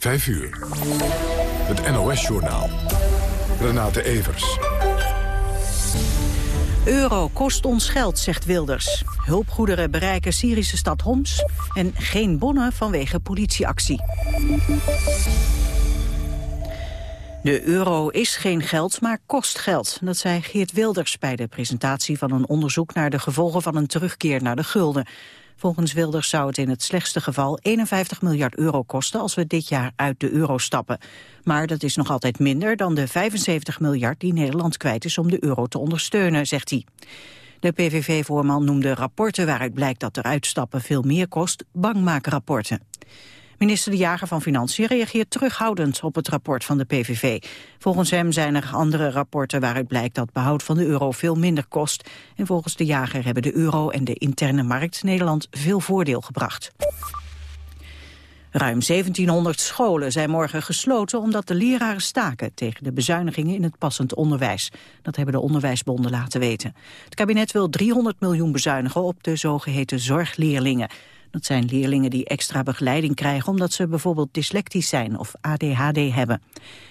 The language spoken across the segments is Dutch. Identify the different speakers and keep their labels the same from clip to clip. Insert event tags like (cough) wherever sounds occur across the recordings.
Speaker 1: 5 uur. Het NOS-journaal. Renate Evers.
Speaker 2: Euro kost ons geld, zegt Wilders. Hulpgoederen bereiken Syrische stad Homs... en geen bonnen vanwege politieactie. De euro is geen geld, maar kost geld. Dat zei Geert Wilders bij de presentatie van een onderzoek... naar de gevolgen van een terugkeer naar de gulden. Volgens Wilders zou het in het slechtste geval 51 miljard euro kosten als we dit jaar uit de euro stappen. Maar dat is nog altijd minder dan de 75 miljard die Nederland kwijt is om de euro te ondersteunen, zegt hij. De PVV-voorman noemde rapporten waaruit blijkt dat er uitstappen veel meer kost, bangmaakrapporten. Minister De Jager van Financiën reageert terughoudend op het rapport van de PVV. Volgens hem zijn er andere rapporten waaruit blijkt dat behoud van de euro veel minder kost. En volgens De Jager hebben de euro en de interne markt Nederland veel voordeel gebracht. Ruim 1700 scholen zijn morgen gesloten omdat de leraren staken tegen de bezuinigingen in het passend onderwijs. Dat hebben de onderwijsbonden laten weten. Het kabinet wil 300 miljoen bezuinigen op de zogeheten zorgleerlingen. Dat zijn leerlingen die extra begeleiding krijgen omdat ze bijvoorbeeld dyslectisch zijn of ADHD hebben.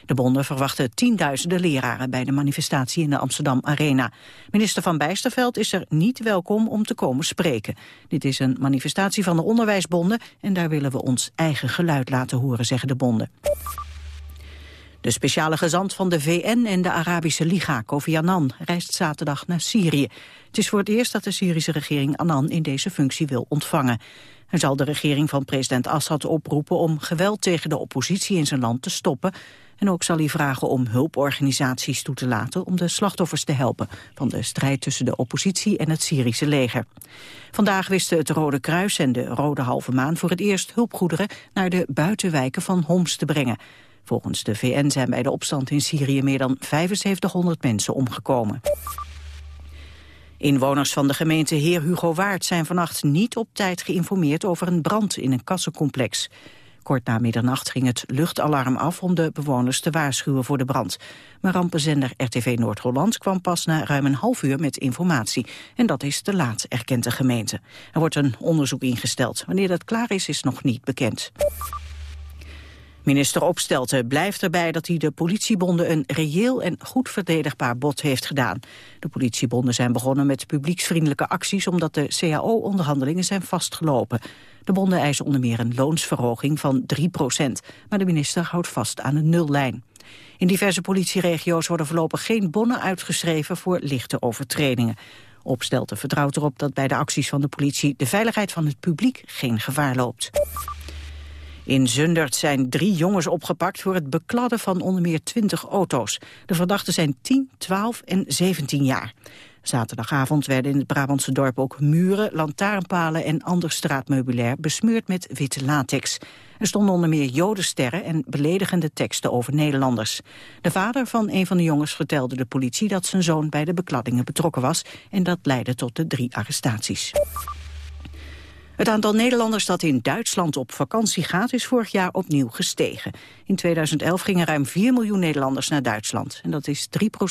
Speaker 2: De bonden verwachten tienduizenden leraren bij de manifestatie in de Amsterdam Arena. Minister Van Bijsterveld is er niet welkom om te komen spreken. Dit is een manifestatie van de onderwijsbonden en daar willen we ons eigen geluid laten horen, zeggen de bonden. De speciale gezant van de VN en de Arabische Liga, Kofi Annan, reist zaterdag naar Syrië. Het is voor het eerst dat de Syrische regering Annan in deze functie wil ontvangen. Hij zal de regering van president Assad oproepen om geweld tegen de oppositie in zijn land te stoppen. En ook zal hij vragen om hulporganisaties toe te laten om de slachtoffers te helpen van de strijd tussen de oppositie en het Syrische leger. Vandaag wisten het Rode Kruis en de Rode Halve Maan voor het eerst hulpgoederen naar de buitenwijken van Homs te brengen. Volgens de VN zijn bij de opstand in Syrië meer dan 7500 mensen omgekomen. Inwoners van de gemeente Heer Hugo Waard zijn vannacht niet op tijd geïnformeerd over een brand in een kassencomplex. Kort na middernacht ging het luchtalarm af om de bewoners te waarschuwen voor de brand. Maar rampenzender RTV Noord-Holland kwam pas na ruim een half uur met informatie. En dat is te laat, erkent de gemeente. Er wordt een onderzoek ingesteld. Wanneer dat klaar is, is nog niet bekend. Minister Opstelten blijft erbij dat hij de politiebonden een reëel en goed verdedigbaar bod heeft gedaan. De politiebonden zijn begonnen met publieksvriendelijke acties omdat de CAO-onderhandelingen zijn vastgelopen. De bonden eisen onder meer een loonsverhoging van 3 procent, maar de minister houdt vast aan een nullijn. In diverse politieregio's worden voorlopig geen bonnen uitgeschreven voor lichte overtredingen. Opstelten vertrouwt erop dat bij de acties van de politie de veiligheid van het publiek geen gevaar loopt. In Zundert zijn drie jongens opgepakt voor het bekladden van onder meer 20 auto's. De verdachten zijn 10, 12 en 17 jaar. Zaterdagavond werden in het Brabantse dorp ook muren, lantaarnpalen en ander straatmeubilair besmeurd met witte latex. Er stonden onder meer jodensterren en beledigende teksten over Nederlanders. De vader van een van de jongens vertelde de politie dat zijn zoon bij de bekladdingen betrokken was en dat leidde tot de drie arrestaties. Het aantal Nederlanders dat in Duitsland op vakantie gaat is vorig jaar opnieuw gestegen. In 2011 gingen ruim 4 miljoen Nederlanders naar Duitsland. En dat is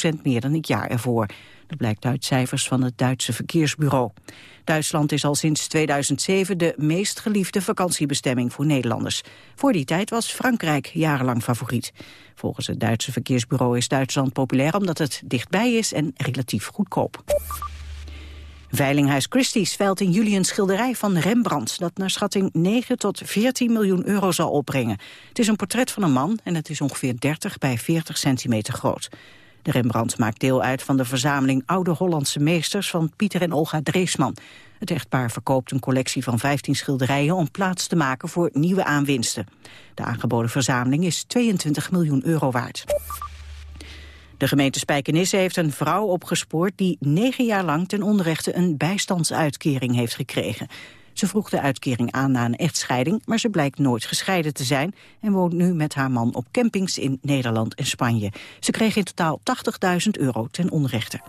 Speaker 2: 3% meer dan het jaar ervoor. Dat blijkt uit cijfers van het Duitse Verkeersbureau. Duitsland is al sinds 2007 de meest geliefde vakantiebestemming voor Nederlanders. Voor die tijd was Frankrijk jarenlang favoriet. Volgens het Duitse Verkeersbureau is Duitsland populair omdat het dichtbij is en relatief goedkoop. Veilinghuis Christie's veilt in juli een schilderij van Rembrandt... dat naar schatting 9 tot 14 miljoen euro zal opbrengen. Het is een portret van een man en het is ongeveer 30 bij 40 centimeter groot. De Rembrandt maakt deel uit van de verzameling Oude Hollandse Meesters... van Pieter en Olga Dreesman. Het echtpaar verkoopt een collectie van 15 schilderijen... om plaats te maken voor nieuwe aanwinsten. De aangeboden verzameling is 22 miljoen euro waard. De gemeente Spijkenisse heeft een vrouw opgespoord die negen jaar lang ten onrechte een bijstandsuitkering heeft gekregen. Ze vroeg de uitkering aan na een echtscheiding, maar ze blijkt nooit gescheiden te zijn en woont nu met haar man op campings in Nederland en Spanje. Ze kreeg in totaal 80.000 euro ten onrechte.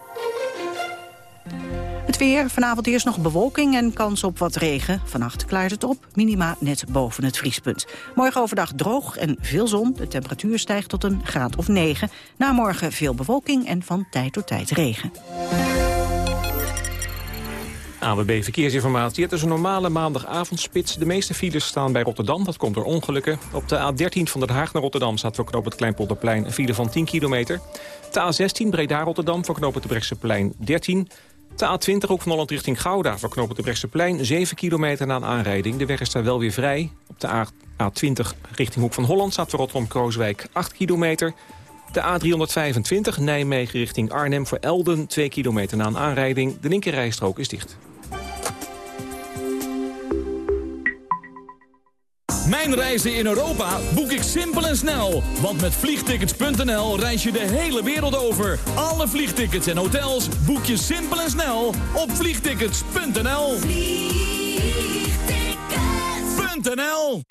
Speaker 2: Het weer, vanavond eerst nog bewolking en kans op wat regen. Vannacht klaart het op, minima net boven het vriespunt. Morgen overdag droog en veel zon. De temperatuur stijgt tot een graad of 9. Na morgen veel bewolking en van tijd tot tijd regen.
Speaker 3: AWB Verkeersinformatie. Het is een normale maandagavondspits. De meeste files staan bij Rotterdam. Dat komt door ongelukken. Op de A13 van Den Haag naar Rotterdam staat voor knoop het Kleinpolderplein een file van 10 kilometer. De A16 Breda-Rotterdam voor knoop het Brechtseplein 13. De A20 ook van Holland richting Gouda voor knoop het Brechtseplein 7 kilometer na een aanrijding. De weg is daar wel weer vrij. Op de A20 richting Hoek van Holland staat voor Rotterdam-Krooswijk 8 kilometer. De A325 Nijmegen richting Arnhem voor Elden 2 kilometer na een aanrijding. De linkerrijstrook is dicht.
Speaker 4: Mijn reizen in Europa boek ik simpel en snel. Want met vliegtickets.nl reis je de hele wereld over. Alle vliegtickets en hotels boek je simpel en snel op vliegtickets.nl. Vliegtickets.nl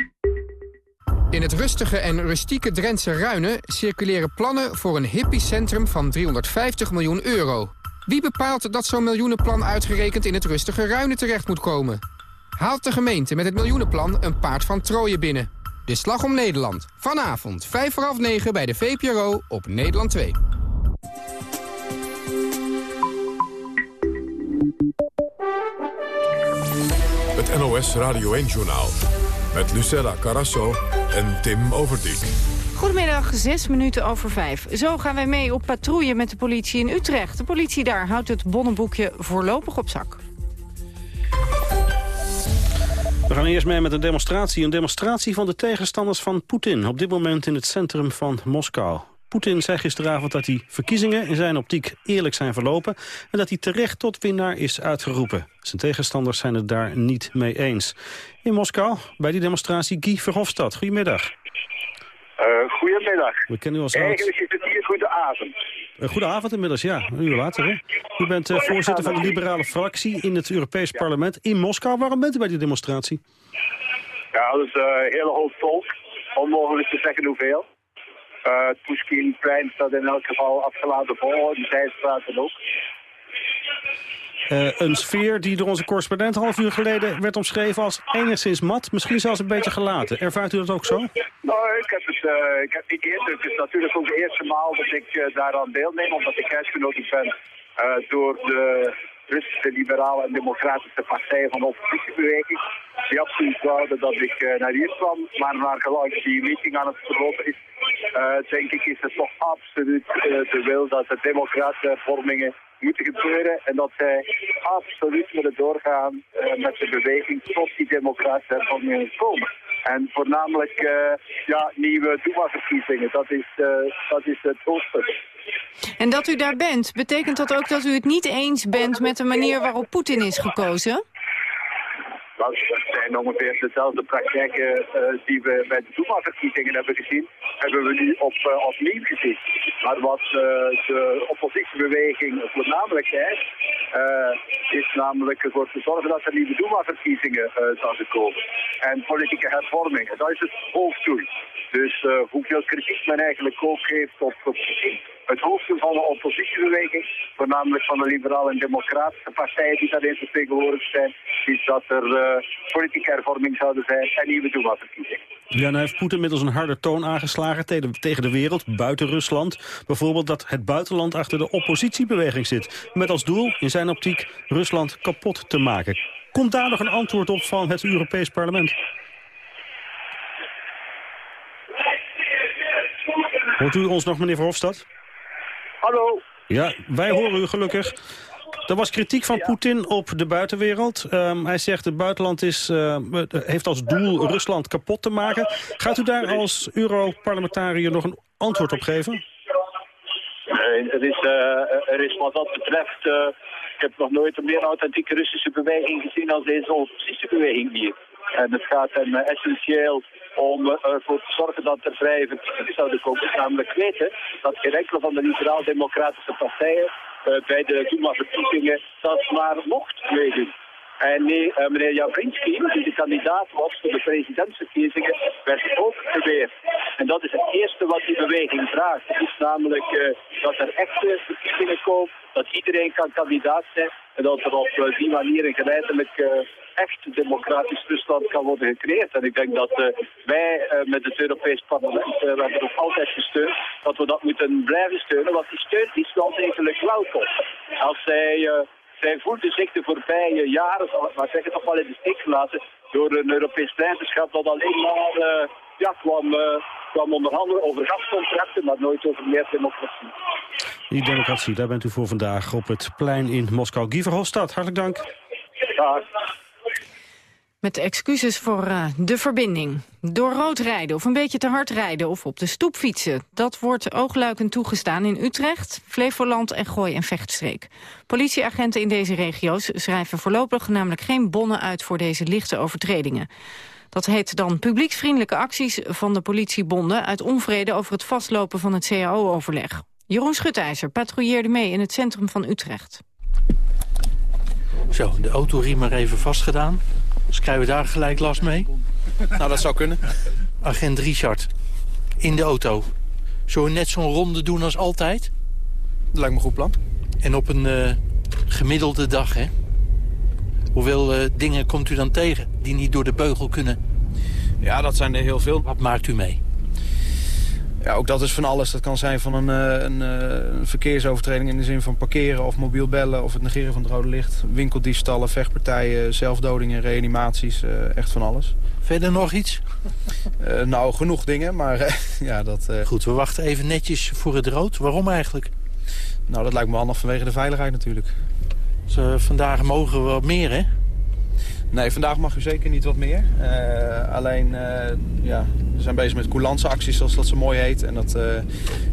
Speaker 5: In het rustige en rustieke Drentse Ruinen circuleren plannen voor een hippiecentrum van 350 miljoen euro. Wie bepaalt dat zo'n miljoenenplan uitgerekend in het rustige Ruinen terecht moet komen? Haalt de gemeente met het miljoenenplan een paard van Troje binnen? De Slag om Nederland. Vanavond, 5 voor half 9 bij de VPRO op Nederland 2.
Speaker 1: Het NOS Radio 1-journaal. Met Lucella Carasso en Tim Overdijk.
Speaker 6: Goedemiddag, zes minuten over vijf. Zo gaan wij mee op patrouille met de politie in Utrecht. De politie daar houdt het bonnenboekje voorlopig op zak.
Speaker 7: We gaan eerst mee met een demonstratie. Een demonstratie van de tegenstanders van Poetin. Op dit moment in het centrum van Moskou. Poetin zei gisteravond dat die verkiezingen in zijn optiek eerlijk zijn verlopen... en dat hij terecht tot winnaar is uitgeroepen. Zijn tegenstanders zijn het daar niet mee eens. In Moskou, bij die demonstratie, Guy Verhofstadt. Goedemiddag.
Speaker 8: Uh, goedemiddag.
Speaker 7: We kennen u als
Speaker 8: Eigenlijk is het hier goede avond.
Speaker 7: Uh, goedenavond inmiddels, ja. Een uur later, hè? U bent uh, voorzitter van de liberale fractie in het Europees Parlement in Moskou. Waarom bent u bij die demonstratie?
Speaker 8: Ja, dat is een hele hoop volk. Onmogelijk te zeggen hoeveel. het Pushkinplein staat in elk geval afgeladen vol. Die zijstraten ook.
Speaker 7: Uh, een sfeer die door onze correspondent half uur geleden werd omschreven als enigszins mat, misschien zelfs een beetje gelaten. Ervaart u dat ook zo?
Speaker 8: Nou, ik heb het, uh, ik heb het eerste. Het is natuurlijk ook de eerste maal dat ik uh, daaraan deelneem, omdat ik uitgenodigd ben door de Russische liberale en democratische partijen van de oppositiebeweging. Die absoluut wouden dat ik naar hier kwam, maar naar gelang die meeting aan het verlopen is, denk ik is het toch absoluut de wil dat de democratische hervormingen moeten gebeuren en dat zij absoluut willen doorgaan uh, met de beweging tot die democratische hervormingen komen. En voornamelijk uh, ja, nieuwe Duma-verkiezingen, dat, is, uh, dat is het hoofdstuk.
Speaker 6: En dat u daar bent, betekent dat ook dat u het niet eens bent met de manier waarop Poetin is gekozen?
Speaker 8: Dat zijn ongeveer dezelfde praktijken uh, die we bij de Duma-verkiezingen hebben gezien, hebben we nu op, uh, opnieuw gezien. Maar wat uh, de oppositiebeweging voornamelijk heeft, is namelijk ervoor te zorgen dat er nieuwe Duma-verkiezingen zouden komen. En politieke hervormingen, dat is het hoofddoel. Dus hoeveel kritiek men eigenlijk ook heeft op Poetin het hoofddoel van de oppositiebeweging, voornamelijk van de liberale en democratische partijen die daarin vertegenwoordigd zijn, is dat er uh, politieke hervorming zouden zijn en nieuwe Duma-verkiezingen.
Speaker 7: Ja, nou heeft Poetin inmiddels een harde toon aangeslagen tegen de wereld, buiten Rusland. Bijvoorbeeld dat het buitenland achter de oppositiebeweging zit. Met als doel, in zijn optiek, Rusland kapot te maken. Komt daar nog een antwoord op van het Europees Parlement? Hoort u ons nog, meneer Verhofstadt?
Speaker 8: Hallo.
Speaker 7: Ja, wij horen u gelukkig. Er was kritiek van Poetin op de buitenwereld. Um, hij zegt het buitenland is, uh, heeft als doel Rusland kapot te maken. Gaat u daar als Europarlementariër nog een antwoord op geven?
Speaker 8: Nee, er is, uh, er is wat dat betreft... Uh, ik heb nog nooit een meer authentieke Russische beweging gezien als deze oppositiebeweging hier. En het gaat hem essentieel om ervoor te zorgen dat er vrije verkiezingen zouden komen. Namelijk weten dat geen enkele van de liberaal-democratische partijen uh, bij de Duma-verkiezingen dat maar mocht meedoen. En nee, uh, meneer Javrinski, die de kandidaat was voor de presidentsverkiezingen, werd ook geweerd. En dat is het eerste wat die beweging vraagt. Het is namelijk dat er echte verkiezingen komen, dat iedereen kan kandidaat zijn en dat er op die manier een geleidelijk echt democratisch Rusland kan worden gecreëerd. En ik denk dat uh, wij uh, met het Europees Parlement, uh, we hebben altijd gesteund, dat we dat moeten blijven steunen. Want die steun is wel degelijk welkom. Als zij zij voelde zich de voorbije jaren, maar zeggen, toch wel in de steek gelaten door een Europees treinverschap dat alleen maar uh, ja, kwam, uh, kwam onderhandelen over gascontracten, maar nooit over meer democratie.
Speaker 7: Die democratie, daar bent u voor vandaag op het plein in Moskou. Guy Verhofstadt, hartelijk dank.
Speaker 8: Ja.
Speaker 6: Met excuses voor uh, de verbinding. Door rood rijden of een beetje te hard rijden of op de stoep fietsen. Dat wordt oogluikend toegestaan in Utrecht, Flevoland en Gooi- en Vechtstreek. Politieagenten in deze regio's schrijven voorlopig namelijk geen bonnen uit voor deze lichte overtredingen. Dat heet dan publieksvriendelijke acties van de politiebonden... uit onvrede over het vastlopen van het CAO-overleg. Jeroen Schutijzer patrouilleerde mee in het centrum van Utrecht.
Speaker 9: Zo, de autoriem maar even vastgedaan. Dus krijgen we daar gelijk last mee?
Speaker 10: Nou, dat zou kunnen.
Speaker 9: Agent Richard, in de auto. Zullen we net zo'n ronde doen als altijd?
Speaker 10: Dat lijkt me een goed plan.
Speaker 9: En op een uh, gemiddelde dag, hè? Hoeveel uh, dingen komt u dan tegen die niet door de beugel kunnen?
Speaker 10: Ja, dat zijn er heel veel.
Speaker 9: Wat maakt u mee?
Speaker 10: Ja, ook dat is van alles. Dat kan zijn van een, een, een, verkeersovertreding in de zin van parkeren of mobiel bellen... of het negeren van het rode licht. Winkeldiefstallen, vechtpartijen, zelfdodingen, reanimaties. Uh, echt van alles.
Speaker 9: Verder nog iets?
Speaker 10: Uh, nou, genoeg dingen, maar (laughs) ja, dat...
Speaker 9: Goed, we wachten even netjes voor het rood. Waarom eigenlijk?
Speaker 10: Nou, dat lijkt me handig vanwege de veiligheid natuurlijk.
Speaker 9: Dus, vandaag mogen we wat meer, hè?
Speaker 10: Nee, vandaag mag u zeker niet wat meer. Uh, alleen, uh, ja, we zijn bezig met coulance acties, zoals dat zo mooi heet. En dat uh,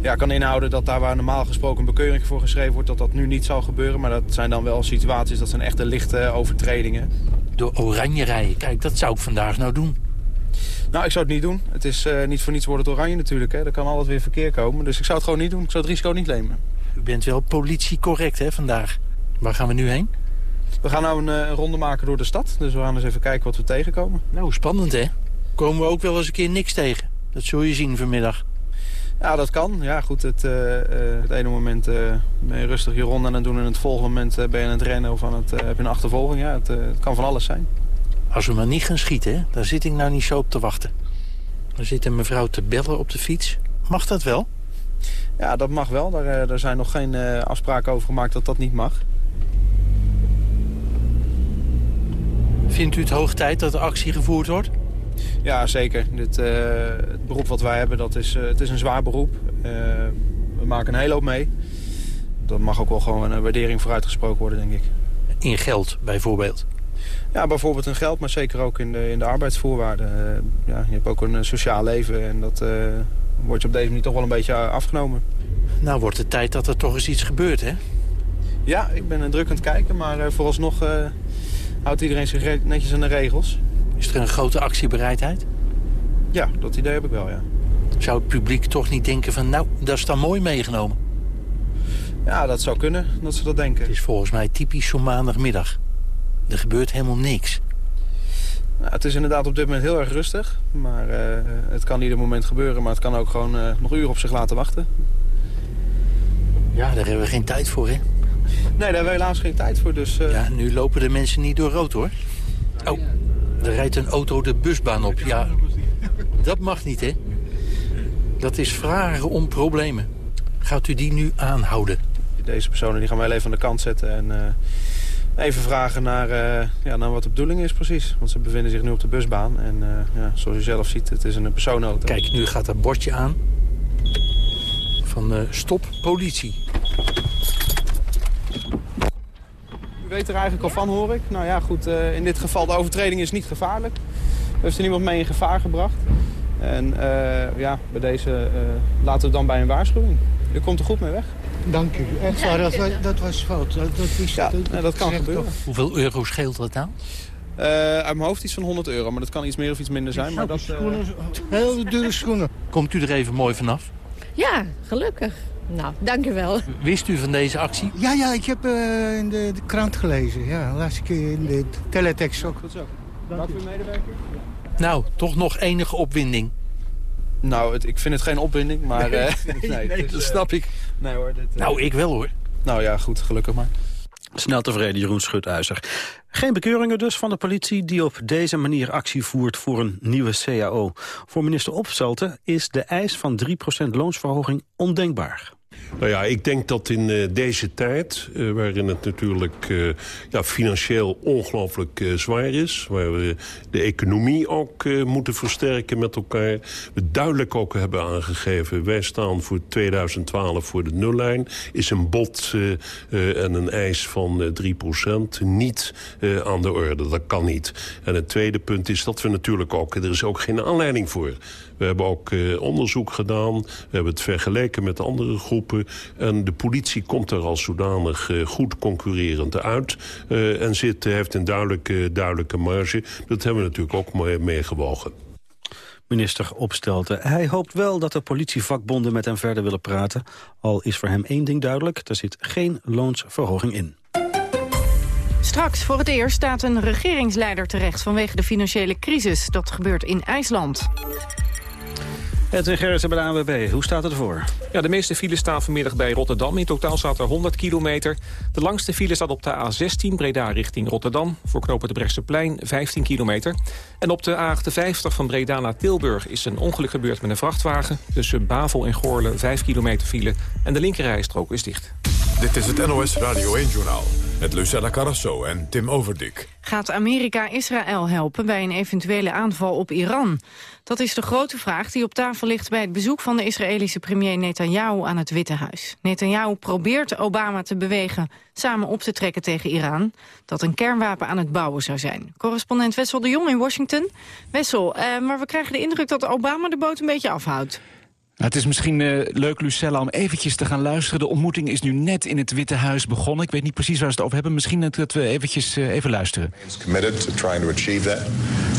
Speaker 10: ja, kan inhouden dat daar waar normaal gesproken een bekeuring voor geschreven wordt... dat dat nu niet zal gebeuren. Maar dat zijn dan wel situaties, dat zijn echte lichte overtredingen.
Speaker 9: Door oranje rijden, kijk, dat zou ik vandaag nou doen.
Speaker 10: Nou, ik zou het niet doen. Het is niet voor niets wordt het oranje natuurlijk. Hè. Er kan altijd weer verkeer komen. Dus ik zou het gewoon niet doen. Ik zou het risico niet nemen.
Speaker 9: U bent wel politiecorrect, hè, vandaag. Waar gaan we nu heen?
Speaker 10: We gaan nou een, een, ronde maken door de stad. Dus we gaan eens even kijken wat we tegenkomen.
Speaker 9: Nou, spannend hè? Komen we ook wel eens een keer niks tegen. Dat zul je zien vanmiddag.
Speaker 10: Ja, dat kan. Ja, goed, het, uh, uh, het ene moment uh, ben je rustig je ronde aan het doen... en het volgende moment ben je aan het rennen of aan het, heb je een achtervolging. Ja, het, het, kan van alles zijn.
Speaker 9: Als we maar niet gaan schieten, hè? daar zit ik nou niet zo op te wachten. Er zit een mevrouw te bellen op de fiets. Mag dat wel?
Speaker 10: Ja, dat mag wel. Daar, daar zijn nog geen afspraken over gemaakt dat dat niet mag.
Speaker 9: Vindt u het hoog tijd dat er actie gevoerd wordt?
Speaker 10: Ja, zeker. Dit, uh, het beroep wat wij hebben, dat is, uh, het is een zwaar beroep. Uh, we maken een hele hoop mee. Dat mag ook wel gewoon een waardering voor uitgesproken worden, denk ik.
Speaker 9: In geld, bijvoorbeeld?
Speaker 10: Ja, bijvoorbeeld in geld, maar zeker ook in de, in de arbeidsvoorwaarden. ja, je hebt ook een sociaal leven en dat wordt je op deze manier toch wel een beetje afgenomen.
Speaker 9: Nou wordt het tijd dat er toch eens iets gebeurt, hè?
Speaker 10: Ja, ik ben druk aan het kijken, maar vooralsnog houdt iedereen zich netjes aan de regels.
Speaker 9: Is er een grote actiebereidheid?
Speaker 10: Ja, dat idee heb ik wel, ja.
Speaker 9: Zou het publiek toch niet denken van, nou, dat is dan mooi meegenomen?
Speaker 10: Ja, dat zou kunnen, dat ze dat denken.
Speaker 9: Het is volgens mij typisch zo'n maandagmiddag. Er gebeurt helemaal niks.
Speaker 10: Nou, het is inderdaad op dit moment heel erg rustig. Maar uh, het kan ieder moment gebeuren, maar het kan ook gewoon uh, nog uren op zich laten wachten.
Speaker 9: Ja, daar hebben we geen tijd voor, hè?
Speaker 10: Nee, daar hebben we helaas geen tijd voor. Dus, uh...
Speaker 9: Ja, nu lopen de mensen niet door rood, hoor. Oh, er rijdt een auto de busbaan op. Ja, dat mag niet, hè? Dat is vragen om problemen. Gaat u die nu aanhouden?
Speaker 10: Deze personen die gaan wij even aan de kant zetten en uh, even vragen naar, uh, ja, naar wat de bedoeling is precies. Want ze bevinden zich nu op de busbaan en ja, zoals u zelf ziet, het is een personenauto.
Speaker 9: Kijk, nu gaat dat bordje aan van stop politie.
Speaker 10: Weet er eigenlijk al van, hoor ik. Nou ja, goed, uh, in dit geval, de overtreding is niet gevaarlijk. Er heeft er niemand mee in gevaar gebracht. En uh, ja, bij deze uh, laten we dan bij een waarschuwing. U komt er goed mee weg.
Speaker 11: Dank u. Echt waar, dat, dat was fout. Dat, dat, is,
Speaker 10: ja, dat, dat kan gebeuren.
Speaker 9: Toch. Hoeveel euro scheelt dat nou?
Speaker 10: uit mijn hoofd iets van 100 euro, maar dat kan iets meer of iets minder zijn. Maar dat,
Speaker 11: schoenen, heel dure schoenen.
Speaker 9: Komt u er even mooi vanaf?
Speaker 12: Ja, gelukkig. Nou, dank u wel.
Speaker 9: Wist u van deze actie?
Speaker 11: Ja, ja ik heb uh, in de, de, krant gelezen. Ja, laatste keer in de teletext ook.
Speaker 10: Goed zo. Dank u medewerker.
Speaker 9: Nou, toch nog enige opwinding.
Speaker 10: Nou, het, ik vind het geen opwinding, maar...
Speaker 9: Nee, uh, (laughs) nee, nee dat snap ik.
Speaker 10: Nee hoor. Dit,
Speaker 9: nou, ik wel hoor.
Speaker 10: Nou ja, goed, gelukkig maar.
Speaker 7: Snel tevreden, Jeroen Schuthuizer. Geen bekeuringen dus van de politie die op deze manier actie voert voor een nieuwe CAO. Voor minister Opstelten is de eis van 3% loonsverhoging ondenkbaar.
Speaker 13: Nou ja, ik denk dat in uh, deze tijd, uh, waarin het natuurlijk uh, ja, financieel ongelooflijk zwaar is... waar we de economie ook moeten versterken met elkaar... we duidelijk ook hebben aangegeven... wij staan voor 2012 voor de nullijn... is een bod en een eis van 3% niet aan de orde. Dat kan niet. En het tweede punt is dat we natuurlijk ook... er is ook geen aanleiding voor... We hebben ook onderzoek gedaan. We hebben het vergeleken met andere groepen. En de politie komt er als zodanig uh, goed concurrerend uit. Uh, en zit, heeft een duidelijke, duidelijke marge. Dat hebben we natuurlijk ook meegewogen.
Speaker 7: Minister Opstelten. Hij hoopt wel dat de politievakbonden met hem verder willen praten. Al is voor hem één ding duidelijk. Er zit geen loonsverhoging in.
Speaker 6: Straks voor het eerst staat een regeringsleider terecht vanwege de financiële crisis. Dat gebeurt in IJsland.
Speaker 7: Edwin Gerritsen bij de ANWB, hoe staat het ervoor?
Speaker 3: Ja, de meeste files staan vanmiddag bij Rotterdam. In totaal staat er 100 kilometer. De langste file staat op de A16 Breda richting Rotterdam. Voor knopen de Brechtseplein 15 kilometer. En op de A58 van Breda naar Tilburg is een ongeluk gebeurd met een vrachtwagen. Tussen Bavel en Goorle 5 kilometer file. En de linkerrijstrook is dicht.
Speaker 1: Dit is het NOS Radio 1-journaal met Lucella Carrasso en Tim Overdik.
Speaker 6: Gaat Amerika Israël helpen bij een eventuele aanval op Iran? Dat is de grote vraag die op tafel ligt bij het bezoek van de Israëlische premier Netanyahu aan het Witte Huis. Netanyahu probeert Obama te bewegen samen op te trekken tegen Iran, dat een kernwapen aan het bouwen zou zijn. Correspondent Wessel de Jong in Washington. Wessel, eh, maar we krijgen de indruk dat Obama de boot een beetje afhoudt.
Speaker 14: Nou, het is misschien uh, leuk, Lucella, om eventjes te gaan luisteren. De ontmoeting is nu net in het Witte Huis begonnen. Ik weet niet precies waar ze het over hebben. Misschien dat we eventjes uh, even luisteren.
Speaker 15: committed to trying to achieve that.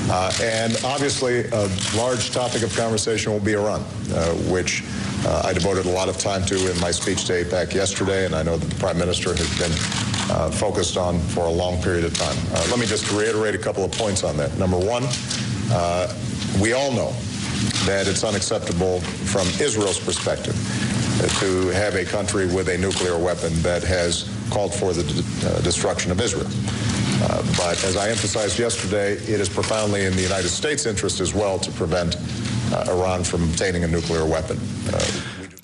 Speaker 15: Uh, and obviously a large topic of conversation will be Iran, uh, which uh, I devoted a lot of time to in my speech to APAC yesterday, and I know that the Prime Minister has been uh, focused on for a long period of time. let me just reiterate a couple of points on that. Number one, we all know that it's unacceptable from Israel's perspective to have a country with a nuclear weapon that has called for the uh, destruction of Israel. Uh, but as I emphasized yesterday, it is profoundly in the United States' interest as well to prevent uh, Iran from obtaining a nuclear weapon.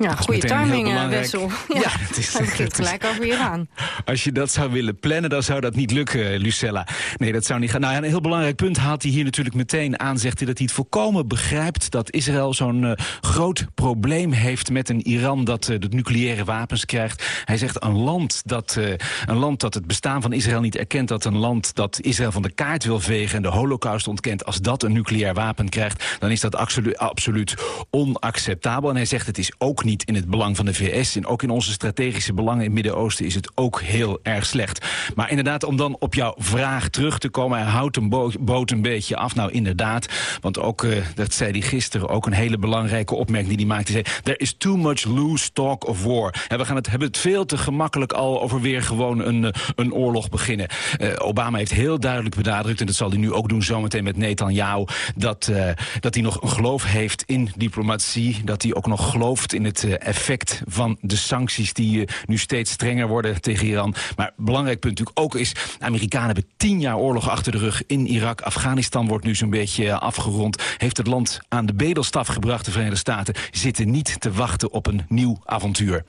Speaker 6: Ja, goede timing, uh, Wessel. (laughs) Ja, ja het is, (laughs) het gelijk over Iran. (laughs)
Speaker 14: Als je dat zou willen plannen, dan zou dat niet lukken, Lucella. Nee, dat zou niet gaan. Nou, een heel belangrijk punt haalt hij hier natuurlijk meteen aan. Zegt hij dat hij het volkomen begrijpt dat Israël zo'n uh, groot probleem heeft met een Iran dat uh, de nucleaire wapens krijgt. Hij zegt een land, dat, een land dat het bestaan van Israël niet erkent, dat een land dat Israël van de kaart wil vegen en de holocaust ontkent, als dat een nucleair wapen krijgt, dan is dat absolu absoluut onacceptabel. En hij zegt het is ook niet in het belang van de VS. En ook in onze strategische belangen in het Midden-Oosten is het ook heel erg slecht. Maar inderdaad, om dan op jouw vraag terug te komen... hij houdt een boot, een beetje af. Nou, inderdaad. Want ook, uh, dat zei hij gisteren, ook een hele belangrijke opmerking die hij maakte. Zei, there is too much loose talk of war. En we gaan het, hebben het veel te gemakkelijk al over weer gewoon een, eh, een oorlog beginnen. Uh, Obama heeft heel duidelijk benadrukt, en dat zal hij nu ook doen zometeen met Netanyahu... dat, uh, dat hij nog een geloof heeft in diplomatie, dat hij ook nog gelooft in het het effect van de sancties die eh, nu steeds strenger worden tegen Iran. Maar belangrijk punt natuurlijk ook is, de Amerikanen hebben tien jaar oorlog achter de rug in Irak. Afghanistan wordt nu zo'n beetje eh, afgerond. Heeft het land aan de bedelstaf gebracht, de Verenigde Staten, zitten niet te wachten op een nieuw avontuur.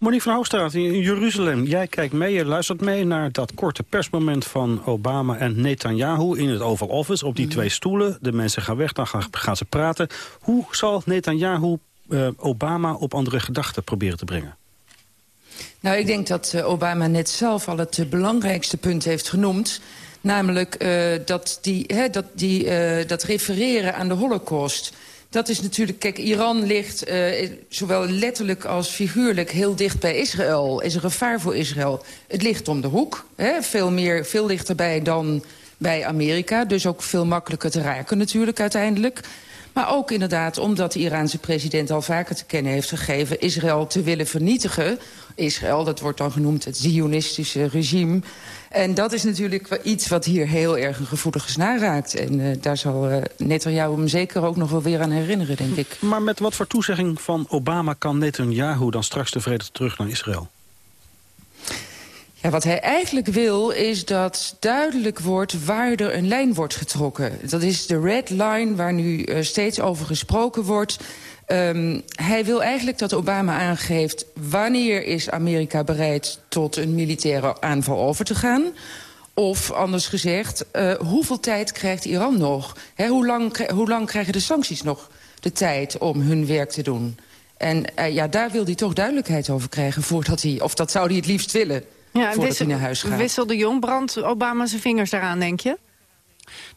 Speaker 7: Monique van Hoogstraat in Jeruzalem. Jij kijkt mee, je luistert mee naar dat korte persmoment van Obama en Netanyahu in het Oval Office. Op die mhm. twee stoelen. De mensen gaan weg, dan gaan, gaan ze praten. Hoe zal Netanyahu uh, Obama op andere gedachten proberen te brengen?
Speaker 16: Nou, ik denk dat uh, Obama net zelf al het uh, belangrijkste punt heeft genoemd. Namelijk dat, die, hè, dat, die, dat refereren aan de holocaust. Dat is natuurlijk, kijk, Iran ligt zowel letterlijk als figuurlijk heel dicht bij Israël. Is een gevaar voor Israël. Het ligt om de hoek, hè, veel, meer, veel dichterbij dan bij Amerika. Dus ook veel makkelijker te raken natuurlijk uiteindelijk. Maar ook inderdaad omdat de Iraanse president al vaker te kennen heeft gegeven... Israël te willen vernietigen. Israël, dat wordt dan genoemd het Zionistische regime. En dat is natuurlijk iets wat hier heel erg een gevoelige snaar. En uh, daar zal uh, Netanyahu hem zeker ook nog wel weer aan herinneren, denk ik.
Speaker 7: Maar met wat voor toezegging van Obama kan Netanyahu dan straks tevreden terug naar Israël?
Speaker 16: Wat hij eigenlijk wil is dat duidelijk wordt waar er een lijn wordt getrokken. Dat is de red line waar nu uh, steeds over gesproken wordt. Um, hij wil eigenlijk dat Obama aangeeft... wanneer is Amerika bereid tot een militaire aanval over te gaan... Of anders gezegd, uh, hoeveel tijd krijgt Iran nog? Hoe, lang, hoe lang krijgen de sancties nog de tijd om hun werk te doen? En uh, ja, daar wil hij toch duidelijkheid over krijgen voordat hij... of dat zou hij het liefst willen, ja, voordat hij naar huis gaat.
Speaker 6: Wissel de Jong brandt Obama zijn vingers daaraan, denk je?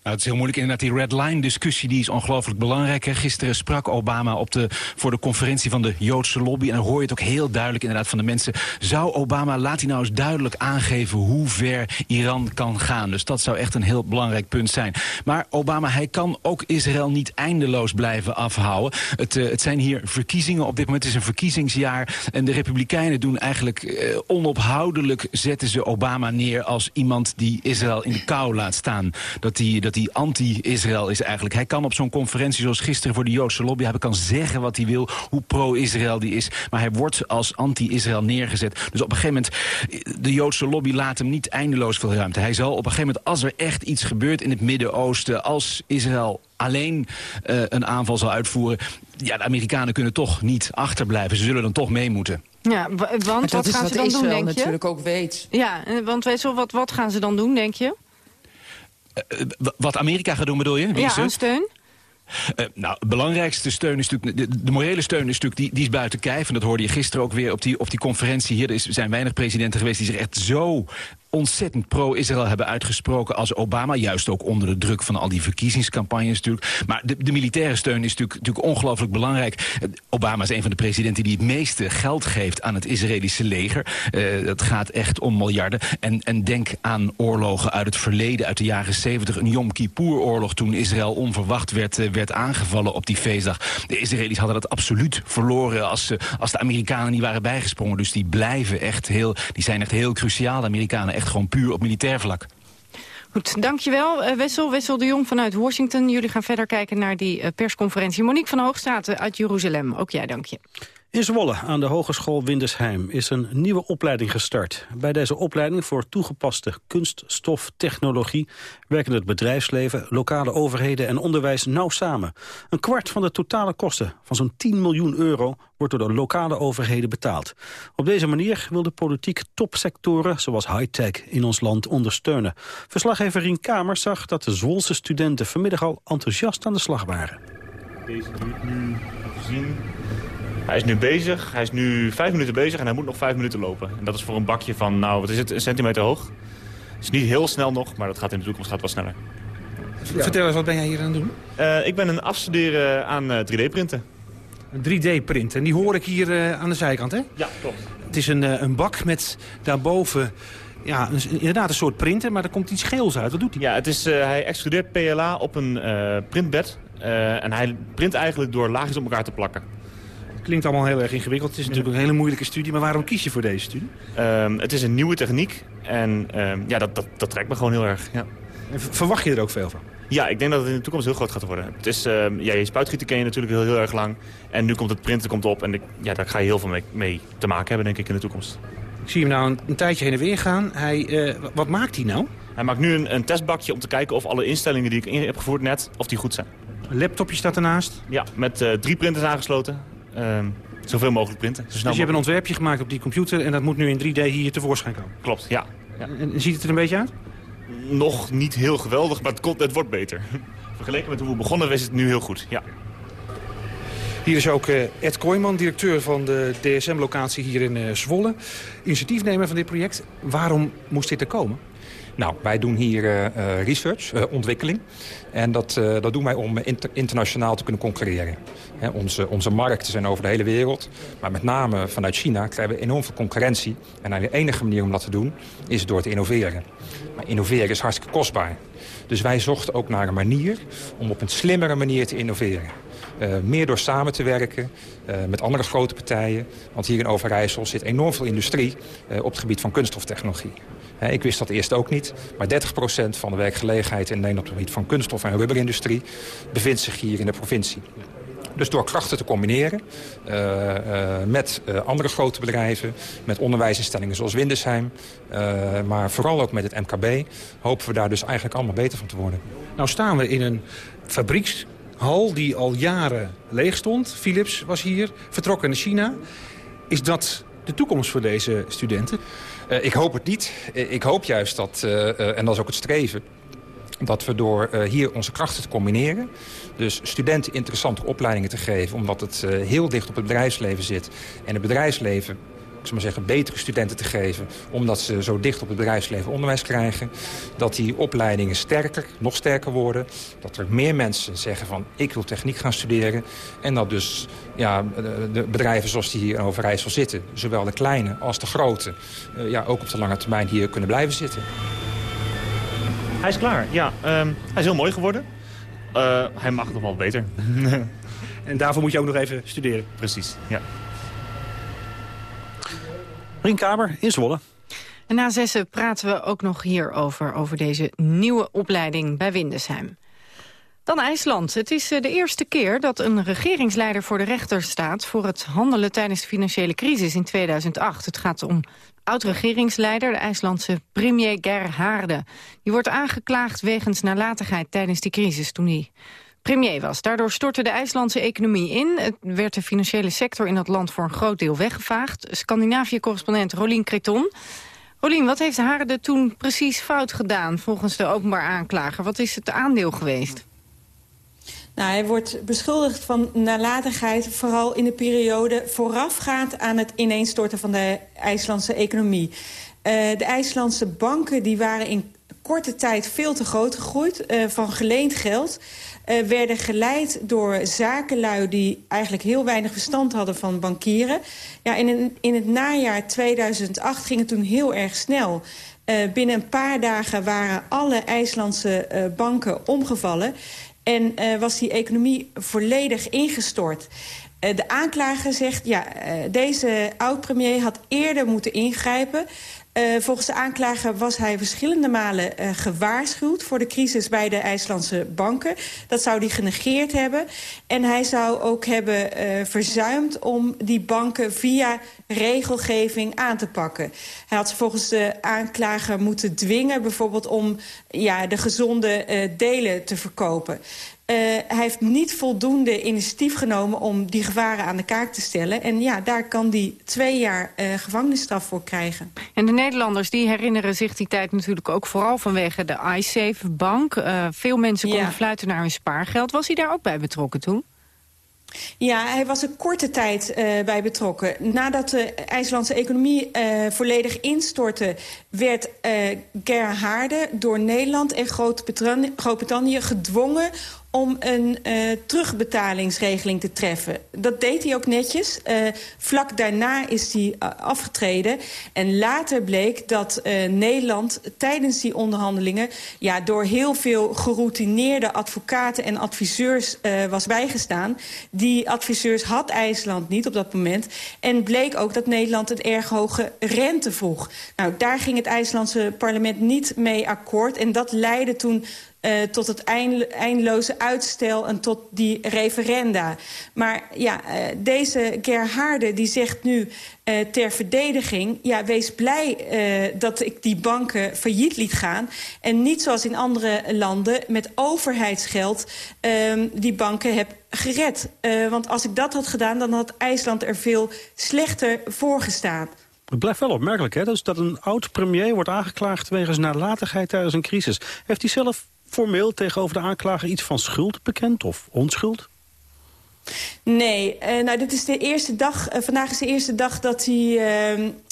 Speaker 14: Nou, het is heel moeilijk. Inderdaad, die red line discussie die is ongelooflijk belangrijk. Gisteren sprak Obama op de, voor de conferentie van de Joodse lobby. En dan hoor je het ook heel duidelijk inderdaad van de mensen. Zou Obama, laat hij nou eens duidelijk aangeven hoe ver Iran kan gaan. Dus dat zou echt een heel belangrijk punt zijn. Maar Obama, hij kan ook Israël niet eindeloos blijven afhouden. Het, uh, het zijn hier verkiezingen. Op dit moment is een verkiezingsjaar. En de Republikeinen doen eigenlijk uh, onophoudelijk... zetten ze Obama neer als iemand die Israël in de kou laat staan. Dat dat die anti-Israël is eigenlijk. Hij kan op zo'n conferentie zoals gisteren voor de Joodse lobby... hij kan zeggen wat hij wil, hoe pro-Israël die is. Maar hij wordt als anti-Israël neergezet. Dus op een gegeven moment, de Joodse lobby laat hem niet eindeloos veel ruimte. Hij zal op een gegeven moment, als er echt iets gebeurt in het Midden-Oosten... als Israël alleen uh, een aanval zal uitvoeren... ja, de Amerikanen kunnen toch niet achterblijven. Ze zullen dan toch mee moeten.
Speaker 6: Ja, want wat gaan ze dan doen, denk je?
Speaker 16: natuurlijk ook weet.
Speaker 6: Ja, want weet je, wat, wat gaan ze dan doen, denk je?
Speaker 14: Uh, wat Amerika gaat doen, bedoel je?
Speaker 6: ja, aan steun?
Speaker 14: Uh, nou, de belangrijkste steun is natuurlijk... De, de, morele steun is natuurlijk, die, die is buiten kijf. En dat hoorde je gisteren ook weer op die, op die conferentie hier. Er is, zijn weinig presidenten geweest die zich echt zo ontzettend pro-Israël hebben uitgesproken als Obama. Juist ook onder de druk van al die verkiezingscampagnes natuurlijk. Maar de, de militaire steun is natuurlijk, natuurlijk ongelooflijk belangrijk. Obama is een van de presidenten die het meeste geld geeft aan het Israëlische leger. Uh, dat gaat echt om miljarden. En, en denk aan oorlogen uit het verleden, uit de jaren 70. Een Yom Kippur-oorlog toen Israël onverwacht werd, uh, werd aangevallen op die feestdag. De Israëli's hadden dat absoluut verloren als, uh, als de Amerikanen niet waren bijgesprongen. Dus die blijven echt heel, die zijn echt heel cruciaal, de Amerikanen echt gewoon puur op militair vlak.
Speaker 6: Goed, dankjewel uh, Wessel. Wessel de Jong vanuit Washington. Jullie gaan verder kijken naar die uh, persconferentie. Monique van Hoogstraten uit Jeruzalem. Ook jij, dank je.
Speaker 7: In Zwolle aan de Hogeschool Windersheim is een nieuwe opleiding gestart. Bij deze opleiding voor toegepaste kunststoftechnologie werken het bedrijfsleven, lokale overheden en onderwijs nauw samen. Een kwart van de totale kosten van zo'n 10 miljoen euro wordt door de lokale overheden betaald. Op deze manier wil de politiek topsectoren zoals high-tech in ons land ondersteunen. Verslaggever Rien Kamers zag dat de Zwolse studenten vanmiddag al enthousiast aan de slag waren.
Speaker 17: Deze duurt nu, zien, hij is nu bezig, hij is nu vijf minuten bezig en hij moet nog vijf minuten lopen. En dat is voor een bakje van, nou wat is het, een centimeter hoog. Het is niet heel snel nog, maar dat gaat in de toekomst gaat wel sneller.
Speaker 18: Vertel eens, wat ben jij hier aan het doen?
Speaker 17: Uh, ik ben een afstuderen aan uh, 3D-printen.
Speaker 18: Een 3D-print, en die hoor ik hier uh, aan de zijkant, hè?
Speaker 17: Ja, klopt.
Speaker 18: Het is een, een bak met daarboven ja, een, inderdaad een soort printer, maar er komt iets geels uit. Wat doet hij?
Speaker 17: Ja, het is, hij extrudeert PLA op een printbed. en hij print eigenlijk door laagjes op elkaar te plakken.
Speaker 18: Klinkt allemaal heel erg ingewikkeld. Het is natuurlijk een hele moeilijke studie. Maar waarom kies je voor deze studie?
Speaker 17: Um, het is een nieuwe techniek. En um, ja, dat, dat, dat trekt me gewoon heel erg. Ja.
Speaker 18: En verwacht je er ook veel van?
Speaker 17: Ja, ik denk dat het in de toekomst heel groot gaat worden. Het is, um, ja, je spuitgieten ken je natuurlijk heel, heel erg lang. En nu komt het printen komt op. En ik, ja, daar ga je heel veel mee, mee, te maken hebben, denk ik, in de toekomst.
Speaker 18: Ik zie hem nou een, een tijdje heen en weer gaan. Hij, uh, wat maakt hij nou?
Speaker 17: Hij maakt nu een, een, testbakje om te kijken of alle instellingen die ik in heb gevoerd net, of die goed zijn.
Speaker 18: Een laptopje staat ernaast?
Speaker 17: Ja, met uh, drie printers aangesloten. Um, Zoveel mogelijk printen.
Speaker 18: dus je hebt een ontwerpje gemaakt op die computer en dat moet nu in 3D hier tevoorschijn komen?
Speaker 17: Klopt, ja. ja.
Speaker 18: En, ziet het er een beetje uit?
Speaker 17: Nog niet heel geweldig, maar het, komt, het wordt beter. (laughs) Vergeleken met hoe we begonnen is het nu heel goed, ja.
Speaker 18: Hier is ook Ed Kooijman, directeur van de DSM-locatie hier in Zwolle. Initiatiefnemer van dit project. Waarom moest dit er komen?
Speaker 19: Nou, wij doen hier uh, research, uh, ontwikkeling. En dat, dat doen wij om inter internationaal te kunnen concurreren. Onze, onze markten zijn over de hele wereld. Maar met name vanuit China krijgen we enorm veel concurrentie. En de enige manier om dat te doen is door te innoveren. Maar innoveren is hartstikke kostbaar. Dus wij zochten ook naar een manier om op een slimmere manier te innoveren. Meer door samen te werken met andere grote partijen. Want hier in Overijssel zit enorm veel industrie op het gebied van kunststoftechnologie. Ik wist dat eerst ook niet. Maar 30% van de werkgelegenheid in Nederland op het gebied van kunststof- en rubberindustrie bevindt zich hier in de provincie. Dus door krachten te combineren uh, uh, met uh, andere grote bedrijven... met onderwijsinstellingen zoals Windesheim... maar vooral ook met het MKB... hopen we daar dus eigenlijk allemaal beter van te worden.
Speaker 18: Nou staan we in een fabrieks hal die al jaren leeg stond. Philips was hier, vertrokken naar China. Is dat de toekomst voor deze studenten?
Speaker 19: Uh, ik hoop het niet. ik hoop juist dat, uh, en dat is ook het streven... dat we door hier onze krachten te combineren... dus studenten interessante opleidingen te geven... omdat het heel dicht op het bedrijfsleven zit... en het bedrijfsleven ik zou maar zeggen, betere studenten te geven... omdat ze zo dicht op het bedrijfsleven onderwijs krijgen. Dat die opleidingen sterker, nog sterker worden. Dat er meer mensen zeggen van ik wil techniek gaan studeren. En dat dus ja, de bedrijven zoals die hier in Overijssel zitten... zowel de kleine als de grote, uh, ja, ook op de lange termijn hier kunnen blijven zitten.
Speaker 17: Hij is klaar, ja. Um, hij is heel mooi geworden. Uh, hij mag nog wel beter. (laughs)
Speaker 18: en daarvoor moet je ook nog even studeren?
Speaker 17: Precies, ja.
Speaker 7: Rien Kamer in Zwolle.
Speaker 6: En na zessen praten we ook nog hierover, over deze nieuwe opleiding bij Windesheim. Dan IJsland. Het is eh, de eerste keer dat een regeringsleider voor de rechter staat... voor het handelen tijdens de financiële crisis in 2008. Het gaat om oud-regeringsleider, de IJslandse premier Gerharde. Die wordt aangeklaagd wegens nalatigheid tijdens die crisis... toen hij premier was. Daardoor stortte de IJslandse economie in. Het werd de financiële sector in dat land voor een groot deel weggevaagd. Scandinavië-correspondent Rolien Creton. Rolien, wat heeft Harde toen precies fout gedaan volgens de openbaar aanklager? Wat is het aandeel geweest?
Speaker 20: Nou, hij wordt beschuldigd van nalatigheid... vooral in de periode voorafgaand aan het ineenstorten van de IJslandse economie. Uh, de IJslandse banken die waren in korte tijd veel te groot gegroeid uh, van geleend geld uh, werden geleid door zakenlui... die eigenlijk heel weinig verstand hadden van bankieren. Ja, in, in het najaar 2008 ging het toen heel erg snel... Uh, binnen een paar dagen waren alle IJslandse banken omgevallen... en was die economie volledig ingestort. de aanklager zegt, ja, deze oud-premier had eerder moeten ingrijpen... Uh, volgens de aanklager was hij verschillende malen uh, gewaarschuwd... voor de crisis bij de IJslandse banken. Dat zou hij genegeerd hebben. En hij zou ook hebben uh, verzuimd om die banken via regelgeving aan te pakken. Hij had volgens de aanklager moeten dwingen... bijvoorbeeld om ja, de gezonde delen te verkopen. Uh, hij heeft niet voldoende initiatief genomen om die gevaren aan de kaak te stellen. En ja, daar kan hij twee jaar uh, gevangenisstraf voor krijgen.
Speaker 6: En de Nederlanders die herinneren zich die tijd natuurlijk ook vooral vanwege de iSafe-bank. Uh, veel mensen konden ja. fluiten naar hun spaargeld. Was hij daar ook bij betrokken toen?
Speaker 20: Ja, hij was er korte tijd uh, bij betrokken. Nadat de IJslandse economie uh, volledig instortte... werd uh, Gerharde door Nederland en Groot-Brittannië gedwongen om een uh, terugbetalingsregeling te treffen. Dat deed hij ook netjes. Uh, vlak daarna is hij uh, afgetreden. En later bleek dat Nederland tijdens die onderhandelingen... Ja, door heel veel geroutineerde advocaten en adviseurs was bijgestaan. Die adviseurs had IJsland niet op dat moment. En bleek ook dat Nederland een erg hoge rente vroeg. Nou, daar ging het IJslandse parlement niet mee akkoord. En dat leidde toen uh, tot het eindeloze uitstel en tot die referenda. Maar ja, uh, deze Gerharde die zegt nu uh, ter verdediging... ja, wees blij dat ik die banken failliet liet gaan... en niet zoals in andere landen met overheidsgeld ehm, die banken heb gered. want als ik dat had gedaan, dan had IJsland er veel slechter voor gestaan.
Speaker 7: Het blijft wel opmerkelijk, hè? Dus dat een oud-premier wordt aangeklaagd wegens nalatigheid tijdens een crisis. Heeft hij zelf formeel tegenover de aanklager iets van schuld bekend of onschuld?
Speaker 20: Nee, uh, nou dit is de eerste dag, uh, vandaag is de eerste dag dat hij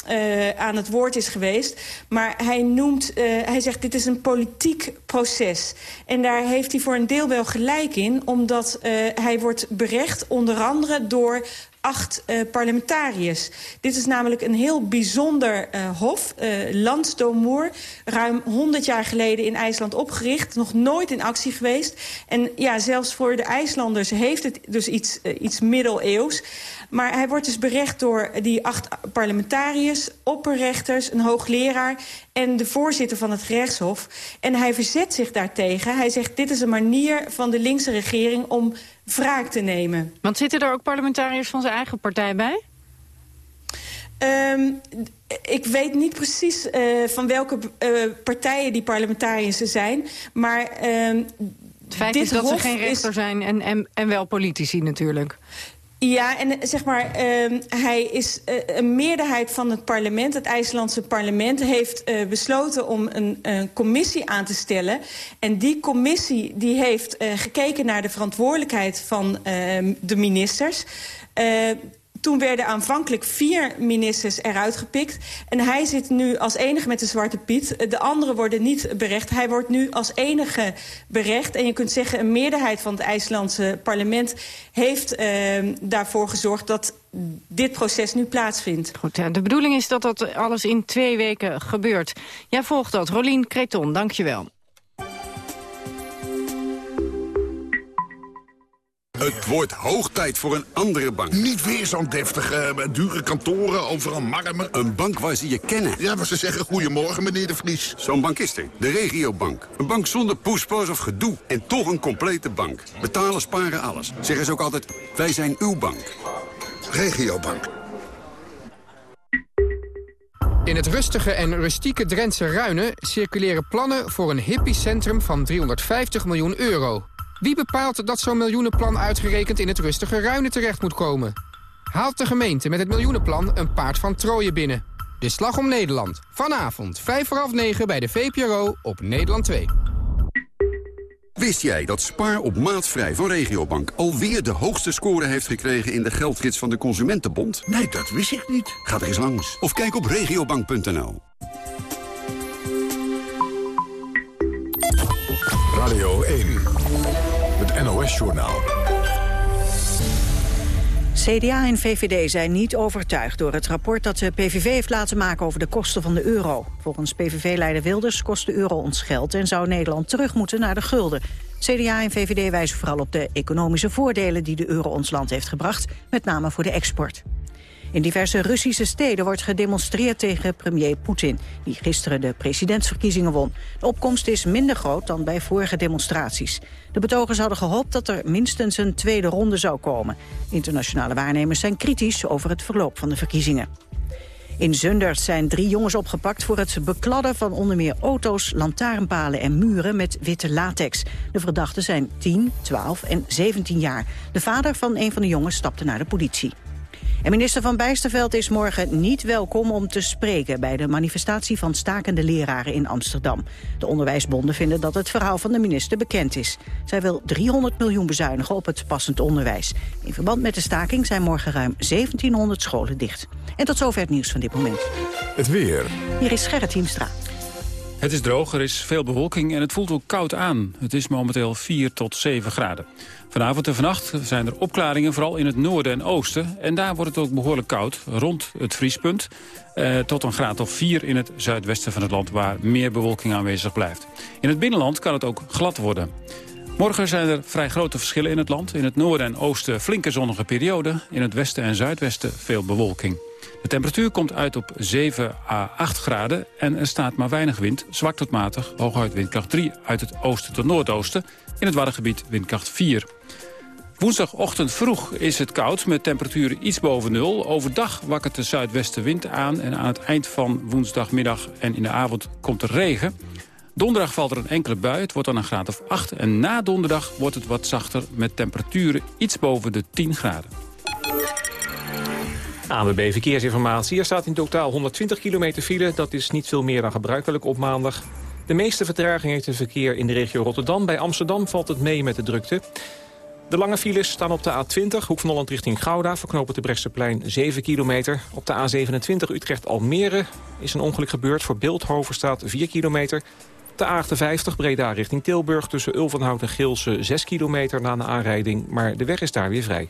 Speaker 20: uh, aan het woord is geweest. Maar hij noemt, hij zegt dit is een politiek proces. En daar heeft hij voor een deel wel gelijk in, omdat hij wordt berecht onder andere door acht uh, parlementariërs. Dit is namelijk een heel bijzonder uh, hof, uh, Landsdomoer. Ruim 100 jaar geleden in IJsland opgericht. Nog nooit in actie geweest. En ja, zelfs voor de IJslanders heeft het dus iets, iets middeleeuws. Maar hij wordt dus berecht door die acht parlementariërs, opperrechters, een hoogleraar en de voorzitter van het gerechtshof. En hij verzet zich daartegen. Hij zegt dit is een manier van de linkse regering om wraak te nemen.
Speaker 6: Want zitten er ook parlementariërs van zijn eigen partij bij?
Speaker 20: Um, ik weet niet precies uh, van welke uh, partijen die parlementariërs zijn. Maar uh,
Speaker 6: Het feit
Speaker 20: Dit
Speaker 6: is dat ze geen rechter
Speaker 20: is-
Speaker 6: zijn en, en, en wel politici natuurlijk.
Speaker 20: Ja, en eh, zeg maar, ehm, hij is eh, een meerderheid van het parlement, het IJslandse parlement, heeft eh, besloten om een, een commissie aan te stellen. En die commissie die heeft gekeken naar de verantwoordelijkheid van ehm, de ministers. Toen werden aanvankelijk vier ministers eruit gepikt. En hij zit nu als enige met de Zwarte Piet. De anderen worden niet berecht. Hij wordt nu als enige berecht. En je kunt zeggen, een meerderheid van het IJslandse parlement... heeft eh, daarvoor gezorgd dat dit proces nu plaatsvindt.
Speaker 6: Goed, de bedoeling is dat dat alles in twee weken gebeurt. Jij volgt dat. Rolien Creton, dankjewel.
Speaker 21: Het wordt hoog tijd voor een andere bank. Niet weer zo'n deftige, eh, dure kantoren, overal marmer. Een bank waar ze je kennen. Ja, waar ze zeggen goedemorgen, meneer de Vries.
Speaker 18: Zo'n bank is er. De regiobank. Een bank zonder poespas of gedoe. En toch een complete bank. Betalen, sparen, alles. Zeggen ze ook altijd, wij zijn uw bank.
Speaker 21: Regiobank.
Speaker 22: In het rustige en rustieke Drentse Ruinen circuleren plannen voor een hippiecentrum van 350 miljoen euro. Wie bepaalt dat zo'n miljoenenplan uitgerekend in het rustige Ruinen terecht moet komen? Haalt de gemeente met het miljoenenplan een paard van Troje binnen? De Slag om Nederland. Vanavond, 5 voor half 9 bij de VPRO op Nederland 2.
Speaker 18: Wist jij dat Spaar op maatvrij van Regiobank alweer de hoogste score heeft gekregen in de geldgids van de Consumentenbond?
Speaker 21: Nee, dat wist ik niet.
Speaker 18: Ga er eens langs of kijk op regiobank.nl.
Speaker 1: Radio 1. Het NOS-journaal.
Speaker 2: CDA en VVD zijn niet overtuigd door het rapport dat de PVV heeft laten maken over de kosten van de euro. Volgens PVV-leider Wilders kost de euro ons geld en zou Nederland terug moeten naar de gulden. CDA en VVD wijzen vooral op de economische voordelen die de euro ons land heeft gebracht, met name voor de export. In diverse Russische steden wordt gedemonstreerd tegen premier Poetin... die gisteren de presidentsverkiezingen won. De opkomst is minder groot dan bij vorige demonstraties. De betogers hadden gehoopt dat er minstens een tweede ronde zou komen. Internationale waarnemers zijn kritisch over het verloop van de verkiezingen. In Zundert zijn drie jongens opgepakt voor het bekladden van onder meer auto's, lantaarnpalen en muren met witte latex. De verdachten zijn 10, 12 en 17 jaar. De vader van een van de jongens stapte naar de politie. En minister Van Bijsterveld is morgen niet welkom om te spreken... bij de manifestatie van stakende leraren in Amsterdam. De onderwijsbonden vinden dat het verhaal van de minister bekend is. Zij wil 300 miljoen bezuinigen op het passend onderwijs. In verband met de staking zijn morgen ruim 1700 scholen dicht. En tot zover het nieuws van dit moment.
Speaker 1: Het weer.
Speaker 2: Hier is Gerrit Hiemstra.
Speaker 23: Het is droog, er is veel bewolking en het voelt ook koud aan. Het is momenteel 4 tot 7 graden. Vanavond en vannacht zijn er opklaringen, vooral in het noorden en oosten. En daar wordt het ook behoorlijk koud, rond het vriespunt. Eh, tot een graad of 4 in het zuidwesten van het land, waar meer bewolking aanwezig blijft. In het binnenland kan het ook glad worden. Morgen zijn er vrij grote verschillen in het land. In het noorden en oosten flinke zonnige perioden. In het westen en zuidwesten veel bewolking. De temperatuur komt uit op 7 à 8 graden en er staat maar weinig wind, zwak tot matig, hooguit windkracht 3 uit het oosten tot noordoosten. In het Waddengebied windkracht 4. Woensdagochtend vroeg is het koud met temperaturen iets boven nul. Overdag wakkert de zuidwestenwind aan en aan het eind van woensdagmiddag en in de avond komt er regen. Donderdag valt er een enkele bui, het wordt dan een graad of 8. En na donderdag wordt het wat zachter met temperaturen iets boven de 10 graden.
Speaker 3: ANWB Verkeersinformatie. Er staat in totaal 120 kilometer file. Dat is niet veel meer dan gebruikelijk op maandag. De meeste vertraging heeft het verkeer in de regio Rotterdam. Bij Amsterdam valt het mee met de drukte. De lange files staan op de A20, Hoek van Holland richting Gouda... verknopen de Brechtseplein 7 kilometer. Op de A27 Utrecht-Almere is een ongeluk gebeurd. Voor Beeldhoven staat 4 kilometer. De A58 Breda richting Tilburg tussen Ulvenhout en Geelse 6 kilometer na een aanrijding. Maar de weg is daar weer vrij.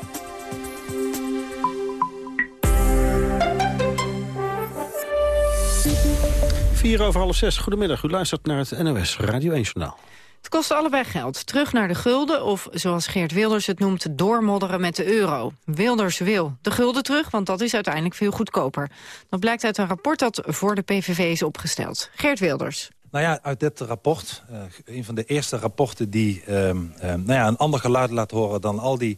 Speaker 7: Vier over half zes. Goedemiddag, u luistert naar het NOS Radio 1 Journaal.
Speaker 6: Het kost allebei geld. Terug naar de gulden of, zoals Geert Wilders het noemt, doormodderen met de euro. Wilders wil de gulden terug, want dat is uiteindelijk veel goedkoper. Dat blijkt uit een rapport dat voor de PVV is opgesteld. Geert Wilders.
Speaker 24: Nou ja, uit dit rapport, uh, een van de eerste rapporten die uh, uh, nou ja, een ander geluid laat horen dan al die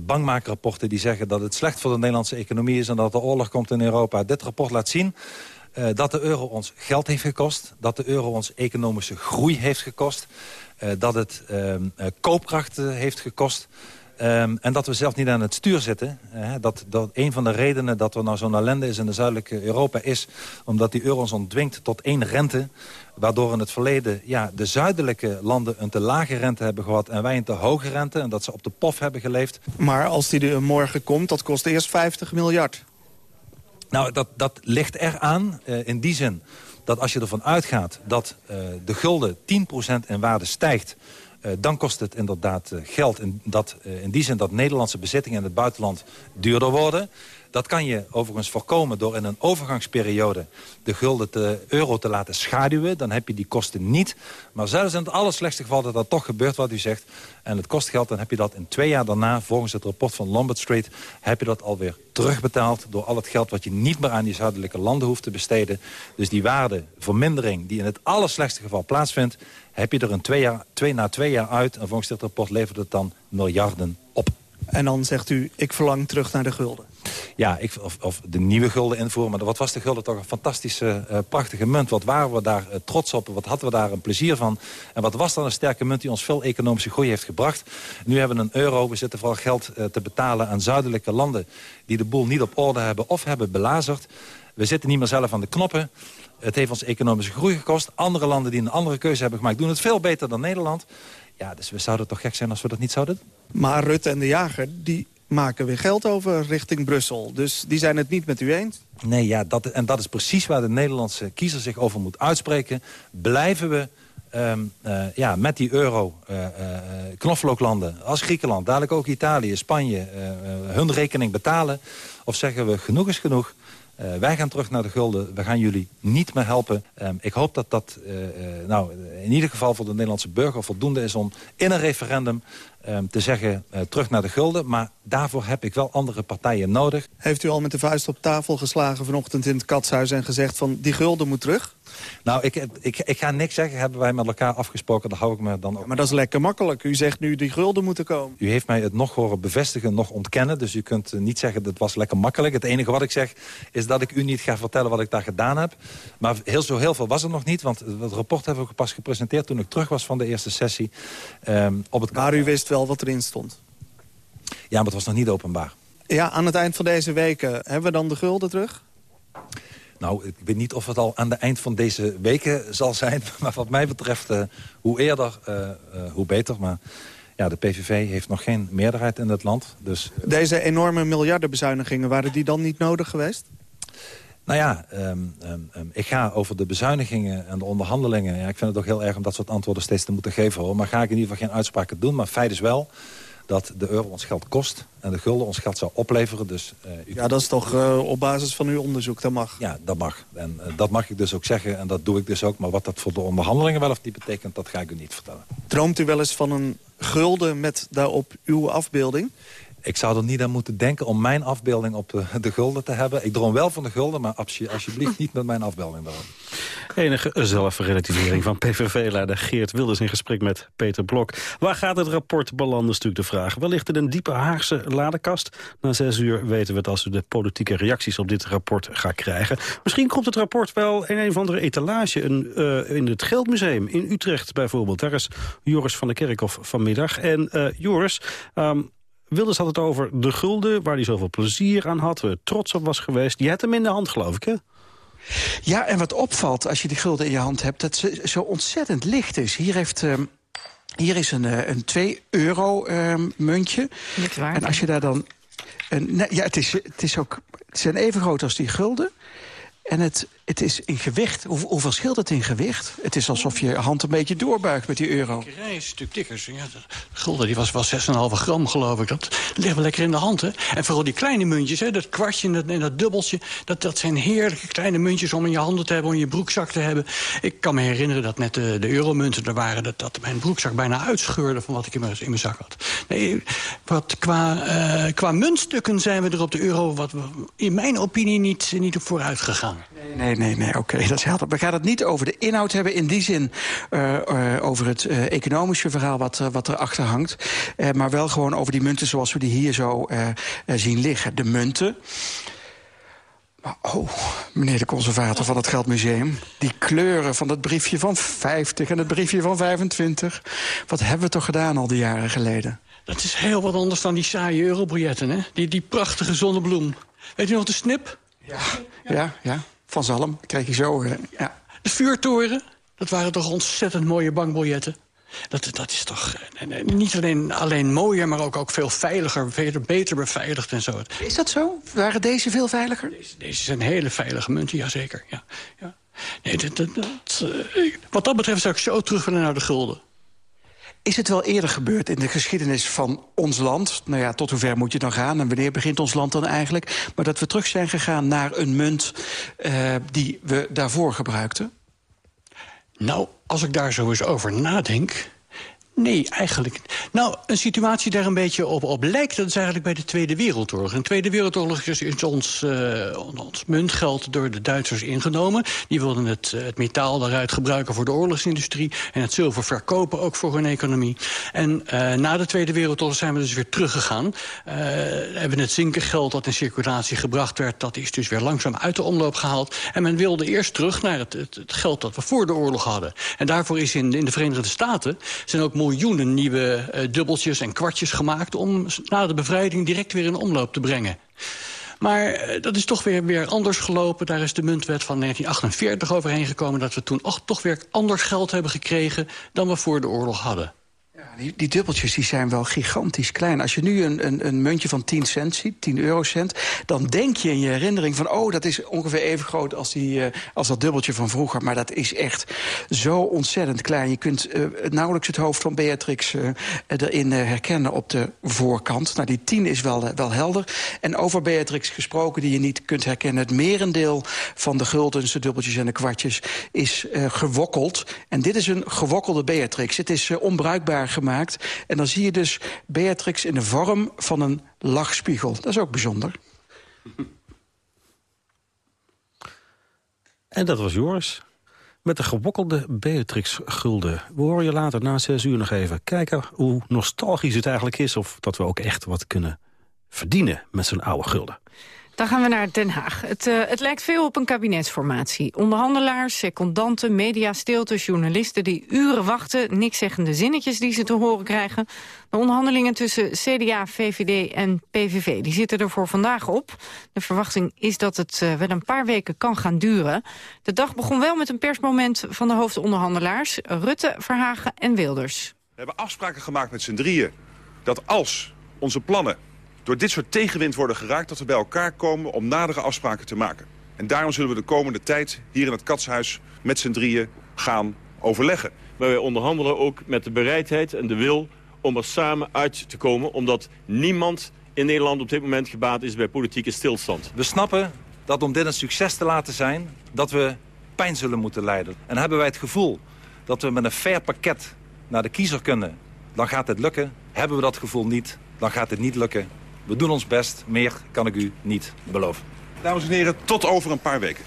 Speaker 24: bankmakerrapporten die zeggen dat het slecht voor de Nederlandse economie is en dat er oorlog komt in Europa. Dit rapport laat zien uh, dat de euro ons geld heeft gekost, dat de euro ons economische groei heeft gekost, uh, dat het uh, koopkracht heeft gekost. Um, en dat we zelf niet aan het stuur zitten. Dat, dat een van de redenen dat er nou zo'n ellende is in de zuidelijke Europa is... omdat die euro ons ontdwingt tot één rente... waardoor in het verleden ja, de zuidelijke landen een te lage rente hebben gehad... en wij een te hoge rente en dat ze op de pof hebben geleefd.
Speaker 25: Maar als die er morgen komt, dat kost eerst 50 miljard.
Speaker 24: Nou, dat, dat ligt eraan uh, in die zin dat als je ervan uitgaat... dat uh, de gulden 10% in waarde stijgt... Uh, dan kost het inderdaad geld. En dat, in die zin dat Nederlandse bezittingen in het buitenland duurder worden. Dat kan je overigens voorkomen door in een overgangsperiode de gulden de euro te laten schaduwen. Dan heb je die kosten niet. Maar zelfs in het allerslechtste geval dat dat toch gebeurt wat u zegt... en het kost geld, dan heb je dat in twee jaar daarna... volgens het rapport van Lombard Street... heb je dat alweer terugbetaald door al het geld... wat je niet meer aan die zuidelijke landen hoeft te besteden. Dus die waardevermindering die in het allerslechtste geval plaatsvindt... heb je er een twee, jaar, twee na twee jaar uit. En volgens dit rapport levert het dan miljarden op.
Speaker 25: En dan zegt u, ik verlang terug naar de gulden.
Speaker 24: Ja, ik, of, of, de nieuwe gulden invoeren. Maar wat was de gulden toch een fantastische, uh, prachtige munt. Wat waren we daar uh, trots op? Wat hadden we daar een plezier van? En wat was dan een sterke munt die ons veel economische groei heeft gebracht? Nu hebben we een euro. We zitten vooral geld uh, te betalen aan zuidelijke landen... die de boel niet op orde hebben of hebben belazerd. We zitten niet meer zelf aan de knoppen. Het heeft ons economische groei gekost. Andere landen die een andere keuze hebben gemaakt... doen het veel beter dan Nederland. Ja, dus we zouden toch gek zijn als we dat niet zouden.
Speaker 25: Maar Rutte en de Jager, die maken weer geld over richting Brussel. Dus die zijn het niet met u eens?
Speaker 24: Nee, ja, dat, en dat is precies waar de Nederlandse kiezer zich over moet uitspreken. Blijven we um, uh, ja, met die euro uh, uh, knoflooklanden als Griekenland... dadelijk ook Italië, Spanje, hun rekening betalen? Of zeggen we genoeg is genoeg... Wij gaan terug naar de gulden. We gaan jullie niet meer helpen. Um, ik hoop dat dat nou, in ieder geval voor de Nederlandse burger voldoende is... om in een referendum um, te zeggen terug naar de gulden. Maar daarvoor heb ik wel andere partijen nodig.
Speaker 25: Heeft u al met de vuist op tafel geslagen vanochtend in het katshuis... en gezegd van die gulden moet terug?
Speaker 24: Nou, ik, ik, ik ga niks zeggen. Hebben wij met elkaar afgesproken. Daar hou ik me dan ook.
Speaker 25: Maar dat is lekker makkelijk. U zegt nu die gulden moeten komen.
Speaker 24: U heeft mij het nog horen bevestigen, nog ontkennen. Dus u kunt niet zeggen dat het was lekker makkelijk. Het enige wat ik zeg is dat ik u niet ga vertellen wat ik daar gedaan heb. Maar heel, zo heel veel was er nog niet. Want het rapport hebben we pas gepresenteerd toen ik terug was van de eerste sessie. Um, op het
Speaker 25: maar u wist wel wat erin stond?
Speaker 24: Ja, maar het was nog niet openbaar.
Speaker 25: Ja, aan het eind van deze weken hebben we dan de gulden terug?
Speaker 24: Nou, ik weet niet of het al aan het eind van deze weken zal zijn. (laughs) Maar wat mij betreft, uh, hoe eerder, uh, uh, hoe beter. Maar ja, de PVV heeft nog geen meerderheid in het land. Dus,
Speaker 25: Deze enorme miljardenbezuinigingen, waren die dan niet nodig geweest?
Speaker 24: Nou ja, um, um, um, ik ga over de bezuinigingen en de onderhandelingen. Ja, ik vind het ook heel erg om dat soort antwoorden steeds te moeten geven. Hoor. Maar ga ik in ieder geval geen uitspraken doen. Maar feit is wel dat de euro ons geld kost en de gulden ons geld zou opleveren. Dus, uh,
Speaker 25: u... Ja, dat is toch uh, op basis van uw onderzoek, dat mag?
Speaker 24: Ja, dat mag. En uh, dat mag ik dus ook zeggen en dat doe ik dus ook. Maar wat dat voor de onderhandelingen wel of niet betekent, dat ga ik u niet vertellen.
Speaker 25: Droomt u wel eens van een gulden met daarop uw afbeelding?
Speaker 24: Ik zou er niet aan moeten denken om mijn afbeelding op de, de gulden te hebben. Ik droom wel van de gulden, maar alsjeblieft niet met mijn afbeelding erop.
Speaker 7: Enige zelfrelativering van PVV-leider Geert Wilders in gesprek met Peter Blok. Waar gaat het rapport belanden, stuk de vraag. Wellicht in een diepe Haagse ladekast. Na zes uur weten we het als we de politieke reacties op dit rapport gaan krijgen. Misschien komt het rapport wel in een of andere etalage een, uh, in het Geldmuseum in Utrecht bijvoorbeeld. Daar is Joris van der Kerkhof vanmiddag. En uh, Joris... Um, Wilders had het over de gulden, waar hij zoveel plezier aan had, trots op was geweest. Die had hem in de hand, geloof ik, hè?
Speaker 26: Ja, en wat opvalt als je die gulden in je hand hebt... dat ze zo ontzettend licht is. Hier heeft... Uh, hier is een, uh, een 2 euro uh, muntje.
Speaker 6: Niks waar.
Speaker 26: En als je daar dan... Een, nee, ja, het is, het, is ook, het zijn even groot als die gulden. En het het is in gewicht. Hoe, hoeveel scheelt het in gewicht? Het is alsof je hand een beetje doorbuigt met die euro.
Speaker 5: Een stuk dikker. Ja, de gulden die was wel 6,5 gram, geloof ik. Dat ligt wel lekker in de hand, hè? En vooral die kleine muntjes, hè, dat kwartje en dat, en dat dubbeltje... Dat, dat zijn heerlijke kleine muntjes om in je handen te hebben... om in je broekzak te hebben. Ik kan me herinneren dat net de, de euromunten er waren... Dat, dat mijn broekzak bijna uitscheurde van wat ik in mijn, in mijn zak had. Nee, wat qua, uh, qua muntstukken zijn we er op de euro... wat in mijn opinie niet, niet op vooruit gegaan.
Speaker 26: Nee, nee, nee, oké, (laughs) dat is helder. We gaan het niet over de inhoud hebben in die zin... Uh, uh, over het economische verhaal wat, wat erachter hangt. maar wel gewoon over die munten zoals we die hier zo zien liggen. De munten... Oh, meneer de conservator van het Geldmuseum... die kleuren van dat briefje van 50 en het briefje van 25... wat hebben we toch gedaan al die jaren geleden?
Speaker 5: Dat is heel wat anders dan die saaie eurobiljetten, hè? Die, die prachtige zonnebloem. Weet u nog de snip?
Speaker 26: Ja, ja, ja. Van Zalm, kreeg je zo. Ja.
Speaker 5: De vuurtoren, dat waren toch ontzettend mooie bankbiljetten. Dat, dat is toch eh, niet alleen, alleen mooier, maar ook, ook veel veiliger, veel beter beveiligd en zo.
Speaker 26: Is dat zo? Waren deze veel veiliger?
Speaker 5: Deze, deze zijn hele veilige munten, jazeker. Ja, ja. Nee, dat, dat, dat, uh, wat dat betreft zou ik zo terug willen naar de gulden.
Speaker 26: Is het wel eerder gebeurd in de geschiedenis van ons land? Nou ja, tot hoever moet je dan gaan en wanneer begint ons land dan eigenlijk? Maar dat we terug zijn gegaan naar een munt uh, die we daarvoor gebruikten?
Speaker 5: Nou, als ik daar zo eens over nadenk... Nee, eigenlijk. Nou, een situatie daar een beetje op, op lijkt... dat is eigenlijk bij de Tweede Wereldoorlog. In de Tweede Wereldoorlog is ons, uh, ons muntgeld door de Duitsers ingenomen. Die wilden het, het metaal daaruit gebruiken voor de oorlogsindustrie... en het zilver verkopen, ook voor hun economie. En uh, na de Tweede Wereldoorlog zijn we dus weer teruggegaan. Uh, hebben het zinkengeld dat in circulatie gebracht werd... dat is dus weer langzaam uit de omloop gehaald. En men wilde eerst terug naar het, het, het geld dat we voor de oorlog hadden. En daarvoor is in, in de Verenigde Staten... zijn ook miljoenen nieuwe uh, dubbeltjes en kwartjes gemaakt... om na de bevrijding direct weer in omloop te brengen. Maar uh, dat is toch weer, weer anders gelopen. Daar is de muntwet van 1948 overheen gekomen... dat we toen och, toch weer anders geld hebben gekregen... dan we voor de oorlog hadden.
Speaker 26: Die, die, dubbeltjes die zijn wel gigantisch klein. Als je nu een, een, een, muntje van 10 cent ziet, 10 eurocent... dan denk je in je herinnering van... oh, dat is ongeveer even groot als, die, uh, als dat dubbeltje van vroeger. Maar dat is echt zo ontzettend klein. Je kunt uh, nauwelijks het hoofd van Beatrix uh, erin herkennen op de voorkant. Nou, die 10 is wel, wel helder. En over Beatrix gesproken, die je niet kunt herkennen... het merendeel van de guldens, de dubbeltjes en de kwartjes... is gewokkeld. En dit is een gewokkelde Beatrix. Het is onbruikbaar gemaakt En dan zie je dus Beatrix in de vorm van een lachspiegel. Dat is ook bijzonder. (laughs)
Speaker 7: En dat was Joris. Met de gewokkelde Beatrix-gulden. We horen je later na zes uur nog even kijken hoe nostalgisch het eigenlijk is... of dat we ook echt wat kunnen verdienen met zo'n oude gulden.
Speaker 6: Dan gaan we naar Den Haag. Het, uh, het lijkt veel op een kabinetsformatie. Onderhandelaars, secondanten, media, stilte, journalisten... die uren wachten, niks zeggende zinnetjes die ze te horen krijgen. De onderhandelingen tussen CDA, VVD en PVV die zitten er voor vandaag op. De verwachting is dat het uh, wel een paar weken kan gaan duren. De dag begon wel met een persmoment van de hoofdonderhandelaars... Rutte, Verhagen en Wilders.
Speaker 27: We hebben afspraken gemaakt met z'n drieën... dat als onze plannen door dit soort tegenwind worden geraakt... dat we bij elkaar komen om nadere afspraken te maken. En daarom zullen we de komende tijd hier in het Katshuis met z'n drieën gaan overleggen.
Speaker 28: Maar wij onderhandelen ook met de bereidheid en de wil om er samen uit te komen... omdat niemand in Nederland op dit moment gebaat is bij politieke stilstand.
Speaker 24: We snappen dat om dit een succes te laten zijn... dat we pijn zullen moeten leiden. En hebben wij het gevoel dat we met een fair pakket naar de kiezer kunnen... dan gaat het lukken. Hebben we dat gevoel niet, dan gaat het niet lukken. We doen ons best, meer kan ik u niet beloven.
Speaker 27: Dames en heren, tot over een paar weken.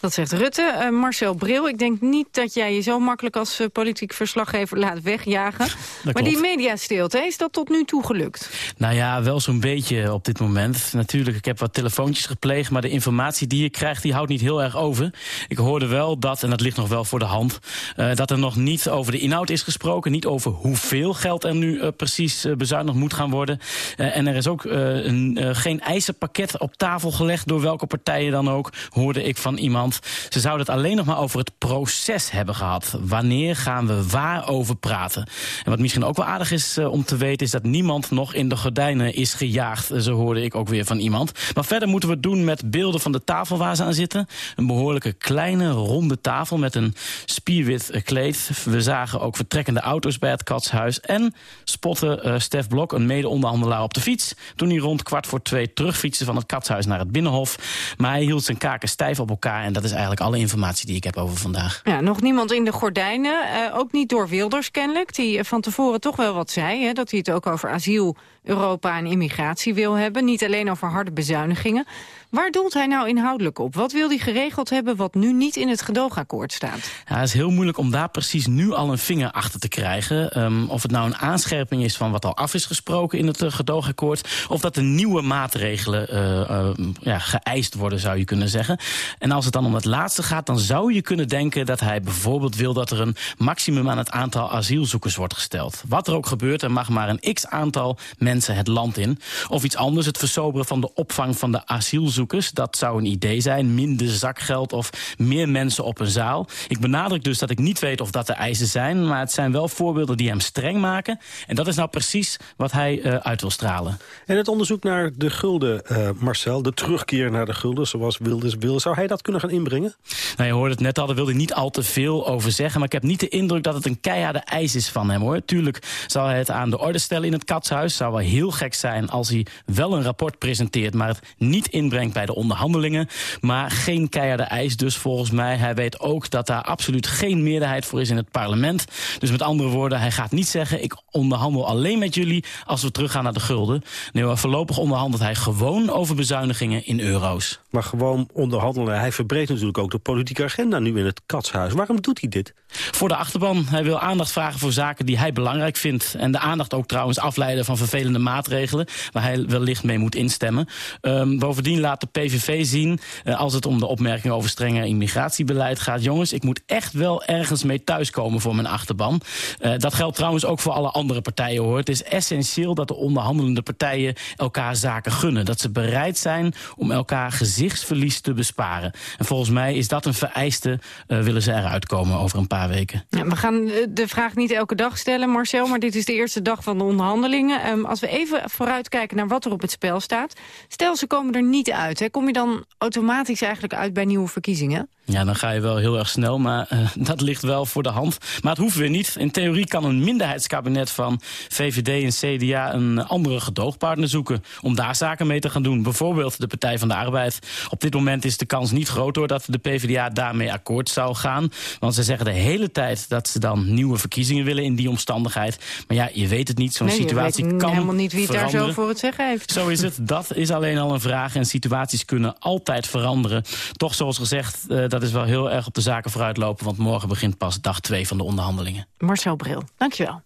Speaker 6: Dat zegt Rutte. Uh, Marcel Bril, ik denk niet dat jij je zo makkelijk als uh, politiek verslaggever laat wegjagen. maar klopt. die mediastilte, is dat tot nu toe gelukt?
Speaker 29: Nou ja, wel zo'n beetje op dit moment. Natuurlijk, ik heb wat telefoontjes gepleegd, maar de informatie die je krijgt, die houdt niet heel erg over. Ik hoorde wel dat, en dat ligt nog wel voor de hand, uh, dat er nog niet over de inhoud is gesproken. Niet over hoeveel geld er nu precies bezuinigd moet gaan worden. en er is ook een, geen eisenpakket op tafel gelegd door welke partijen dan ook, hoorde ik van iemand. Ze zouden het alleen nog maar over het proces hebben gehad. Wanneer gaan we waarover praten? En wat misschien ook wel aardig is uh, om te weten... is dat niemand nog in de gordijnen is gejaagd. Zo hoorde ik ook weer van iemand. Maar verder moeten we het doen met beelden van de tafel waar ze aan zitten. Een behoorlijke kleine, ronde tafel met een spierwit kleed. We zagen ook vertrekkende auto's bij het katshuis. En spotten uh, Stef Blok, een mede-onderhandelaar op de fiets... toen hij rond kwart voor twee terugfietste van het katshuis naar het Binnenhof. Maar hij hield zijn kaken stijf op elkaar... en dat is eigenlijk alle informatie die ik heb over vandaag.
Speaker 6: Ja, nog niemand in de gordijnen. Uh, ook niet door Wilders kennelijk, die van tevoren toch wel wat zei. Hè, dat hij het ook over asiel, Europa en immigratie wil hebben. Niet alleen over harde bezuinigingen. Waar doelt hij nou inhoudelijk op? Wat wil hij geregeld hebben wat nu niet in het gedoogakkoord staat?
Speaker 29: Ja, het is heel moeilijk om daar precies nu al een vinger achter te krijgen. Um, of het nou een aanscherping is van wat al af is gesproken in het uh, gedoogakkoord... of dat er nieuwe maatregelen uh, uh, ja, geëist worden, zou je kunnen zeggen. En als het dan om het laatste gaat, dan zou je kunnen denken... dat hij bijvoorbeeld wil dat er een maximum aan het aantal asielzoekers wordt gesteld. Wat er ook gebeurt, er mag maar een x-aantal mensen het land in. Of iets anders, het versoberen van de opvang van de asielzoekers dat zou een idee zijn. Minder zakgeld of meer mensen op een zaal. Ik benadruk dus dat ik niet weet of dat de eisen zijn... maar het zijn wel voorbeelden die hem streng maken. En dat is nou precies wat hij uh, uit wil stralen.
Speaker 7: En het onderzoek naar de gulden, uh, Marcel, de terugkeer naar de gulden... zoals Wilders wil, zou hij dat kunnen gaan inbrengen?
Speaker 29: Nou, je hoorde het net al, daar wilde hij niet al te veel over zeggen... maar ik heb niet de indruk dat het een keiharde eis is van hem, hoor. Tuurlijk zal hij het aan de orde stellen in het katshuis. zou wel heel gek zijn als hij wel een rapport presenteert... maar het niet inbrengt bij de onderhandelingen. Maar geen keiharde eis dus volgens mij. Hij weet ook dat daar absoluut geen meerderheid voor is in het parlement. Dus met andere woorden, hij gaat niet zeggen... ik onderhandel alleen met jullie als we teruggaan naar de gulden. Nee, maar voorlopig onderhandelt hij gewoon over bezuinigingen in euro's.
Speaker 7: Maar gewoon onderhandelen. Hij verbreedt natuurlijk ook de politieke agenda nu in het katshuis. Waarom doet hij dit?
Speaker 29: Voor de achterban. Hij wil aandacht vragen voor zaken die hij belangrijk vindt. En de aandacht ook trouwens afleiden van vervelende maatregelen... waar hij wellicht mee moet instemmen. Um, bovendien laat de PVV zien, uh, als het om de opmerkingen over strenger immigratiebeleid gaat... jongens, ik moet echt wel ergens mee thuiskomen voor mijn achterban. Uh, dat geldt trouwens ook voor alle andere partijen, hoor. Het is essentieel dat de onderhandelende partijen elkaar zaken gunnen. Dat ze bereid zijn om elkaar gezichtsverlies te besparen. En volgens mij is dat een vereiste, uh, willen ze eruit komen over een paar weken.
Speaker 6: Ja, we gaan de vraag niet elke dag stellen, Marcel, maar dit is de eerste dag van de onderhandelingen. Um, als we even vooruitkijken naar wat er op het spel staat. Stel, ze komen er niet uit. Kom je dan automatisch eigenlijk uit bij nieuwe verkiezingen?
Speaker 29: Ja, dan ga je wel heel erg snel, maar uh, (laughs) dat ligt wel voor de hand. Maar het hoeft weer niet. In theorie kan een minderheidskabinet van VVD en CDA een andere gedoogpartner zoeken... om daar zaken mee te gaan doen. Bijvoorbeeld de Partij van de Arbeid. Op dit moment is de kans niet groot hoor dat de PvdA daarmee akkoord zou gaan. Want ze zeggen de hele tijd dat ze dan nieuwe verkiezingen willen in die omstandigheid. Maar ja, je weet het niet. Zo'n
Speaker 6: nee,
Speaker 29: situatie
Speaker 6: weet
Speaker 29: kan
Speaker 6: helemaal niet wie het
Speaker 29: veranderen.
Speaker 6: daar zo voor het zeggen heeft.
Speaker 29: Zo is het. Dat is alleen al een vraag. En situaties kunnen altijd veranderen. Toch, zoals gezegd, uh, dat is wel heel erg op de zaken vooruitlopen. Want morgen begint pas dag 2 van de onderhandelingen.
Speaker 6: Marcel Bril, dankjewel.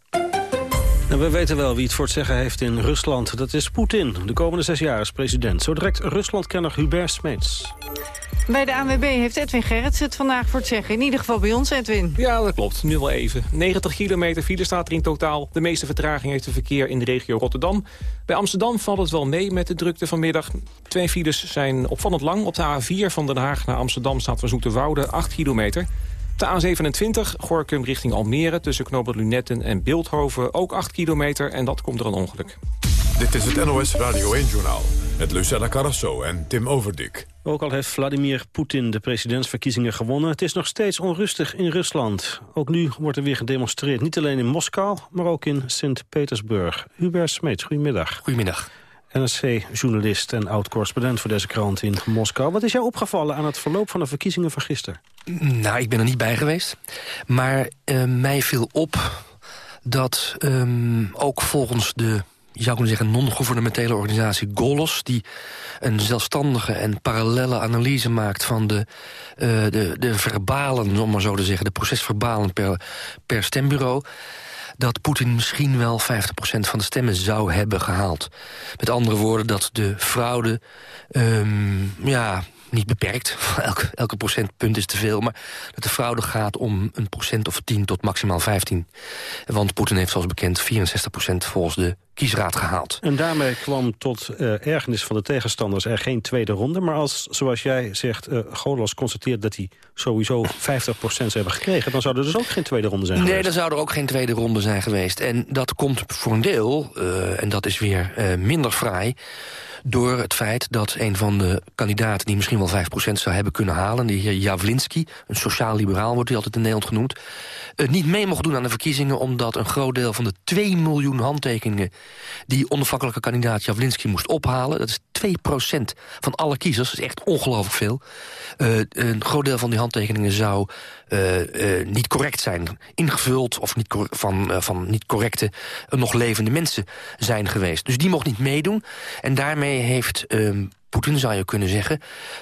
Speaker 7: En we weten wel wie het voor het zeggen heeft in Rusland. Dat is Poetin, de komende zes jaar als president. Zo direct Ruslandkenner Hubert Smeets.
Speaker 6: Bij de ANWB heeft Edwin Gerrits het vandaag voor het zeggen. In ieder geval bij ons, Edwin.
Speaker 3: Ja, dat klopt. Nu wel even. 90 kilometer file staat er in totaal. De meeste vertraging heeft het verkeer in de regio Rotterdam. Bij Amsterdam valt het wel mee met de drukte vanmiddag. Twee files zijn opvallend lang. Op de A4 van Den Haag naar Amsterdam staat voor Zoeterwoude 8 kilometer. De A27, Gorkum richting Almere, tussen Knoopend Lunetten en Beeldhoven, ook 8 kilometer en dat komt er een ongeluk.
Speaker 1: Dit is het NOS Radio 1-journaal met Lucella Carrasso en Tim Overdik.
Speaker 7: Ook al heeft Vladimir Poetin de presidentsverkiezingen gewonnen... het is nog steeds onrustig in Rusland. Ook nu wordt er weer gedemonstreerd, niet alleen in Moskou... maar ook in Sint-Petersburg. Hubert Smeets, goedemiddag.
Speaker 30: Goedemiddag.
Speaker 7: NRC-journalist en oud-correspondent voor deze krant in Moskou. Wat is jou opgevallen aan het verloop van de verkiezingen van gisteren?
Speaker 30: Nou, ik ben er niet bij geweest. Maar uh, mij viel op dat um, ook volgens de je zou kunnen zeggen non-governementele organisatie Golos... die een zelfstandige en parallelle analyse maakt van de, uh, de, de verbalen, om maar zo te zeggen... de procesverbalen per, per stembureau dat Poetin misschien wel 50% van de stemmen zou hebben gehaald. Met andere woorden, dat de fraude um, ja, niet beperkt. (laughs) Elke, elke procentpunt is te veel. Maar dat de fraude gaat om een procent of 10 tot maximaal 15. Want Poetin heeft zoals bekend 64% volgens de kiesraad gehaald.
Speaker 7: En daarmee kwam tot uh, ergernis van de tegenstanders er geen tweede ronde. Maar als, zoals jij zegt, uh, Golos constateert dat hij sowieso 50% hebben gekregen... dan zou er dus ook geen tweede ronde zijn
Speaker 30: nee,
Speaker 7: geweest.
Speaker 30: Nee, dan zou er ook geen tweede ronde zijn geweest. En dat komt voor een deel, uh, en dat is weer minder fraai door het feit dat een van de kandidaten... die misschien wel 5% zou hebben kunnen halen... de heer Javlinski, een sociaal-liberaal wordt hij altijd in Nederland genoemd... Niet mee mocht doen aan de verkiezingen... omdat een groot deel van de 2 miljoen handtekeningen... die onafhankelijke kandidaat Javlinski moest ophalen... dat is 2% van alle kiezers, dat is echt ongelooflijk veel... Uh, een groot deel van die handtekeningen zou uh, niet correct zijn. Ingevuld of niet van, van niet correcte nog levende mensen zijn geweest. Dus die mocht niet meedoen. En daarmee heeft... Um, Poetin zou je kunnen zeggen,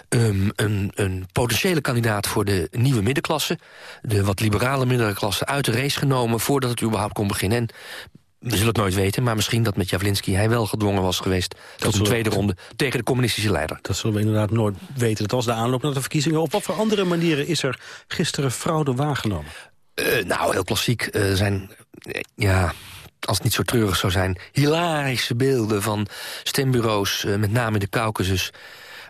Speaker 30: um, een, een, potentiële kandidaat voor de nieuwe middenklasse... de wat liberale middenklasse uit de race genomen... voordat het überhaupt kon beginnen. En we zullen het nooit weten, maar misschien dat met Javlinski... hij wel gedwongen was geweest tot een tweede ronde tegen de communistische leider.
Speaker 7: Dat zullen we inderdaad nooit weten. Dat was de aanloop naar de verkiezingen. Op wat voor andere manieren is er gisteren fraude waargenomen?
Speaker 30: Uh, nou, heel klassiek uh, zijn... Uh, ja, als het niet zo treurig zou zijn... hilarische beelden van stembureaus, met name in de Caucasus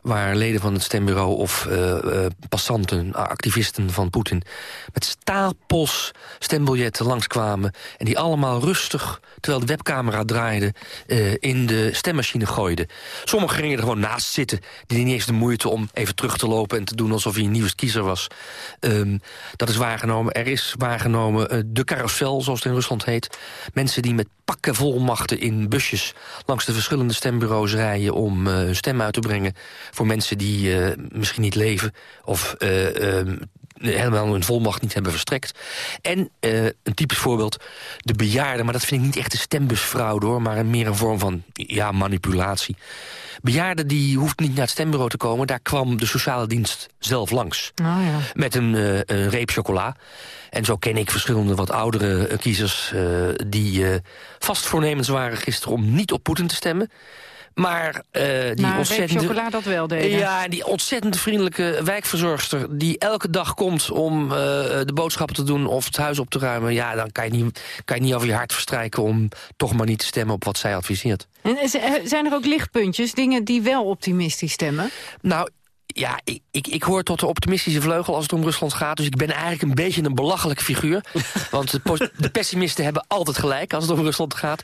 Speaker 30: waar leden van het stembureau of uh, uh, passanten, activisten van Poetin... met stapels stembiljetten langskwamen... en die allemaal rustig, terwijl de webcamera draaide... Uh, in de stemmachine gooiden. Sommigen gingen er gewoon naast zitten. Die niet eens de moeite om even terug te lopen... en te doen alsof hij een nieuwe kiezer was. Um, dat is waargenomen. Er is waargenomen de carousel, zoals het in Rusland heet. Mensen die met pakken volmachten in busjes... langs de verschillende stembureaus rijden om hun stem uit te brengen voor mensen die uh, misschien niet leven... of uh, uh, helemaal hun volmacht niet hebben verstrekt. En een typisch voorbeeld, de bejaarden... maar dat vind ik niet echt een stembusfraude, hoor... maar meer een vorm van ja, manipulatie. Bejaarden die hoeft niet naar het stembureau te komen... daar kwam de sociale dienst zelf langs.
Speaker 6: Oh, ja.
Speaker 30: Met een, een, reep chocola. En zo ken ik verschillende wat oudere kiezers... die vast voornemens waren gisteren om niet op Poetin te stemmen... Maar uh, die
Speaker 6: maar
Speaker 30: ontzettende...
Speaker 6: chocola dat wel deden.
Speaker 30: Ja, die ontzettend vriendelijke wijkverzorgster... die elke dag komt om uh, de boodschappen te doen of het huis op te ruimen... ja, dan kan je, niet, kan je niet over je hart verstrijken... om toch maar niet te stemmen op wat zij adviseert.
Speaker 6: En zijn er ook lichtpuntjes, dingen die wel optimistisch stemmen?
Speaker 30: Nou, ja, ik, ik, ik hoor tot de optimistische vleugel als het om Rusland gaat. Dus ik ben eigenlijk een beetje een belachelijke figuur. (laughs) want de, de, pessimisten hebben altijd gelijk als het om Rusland gaat.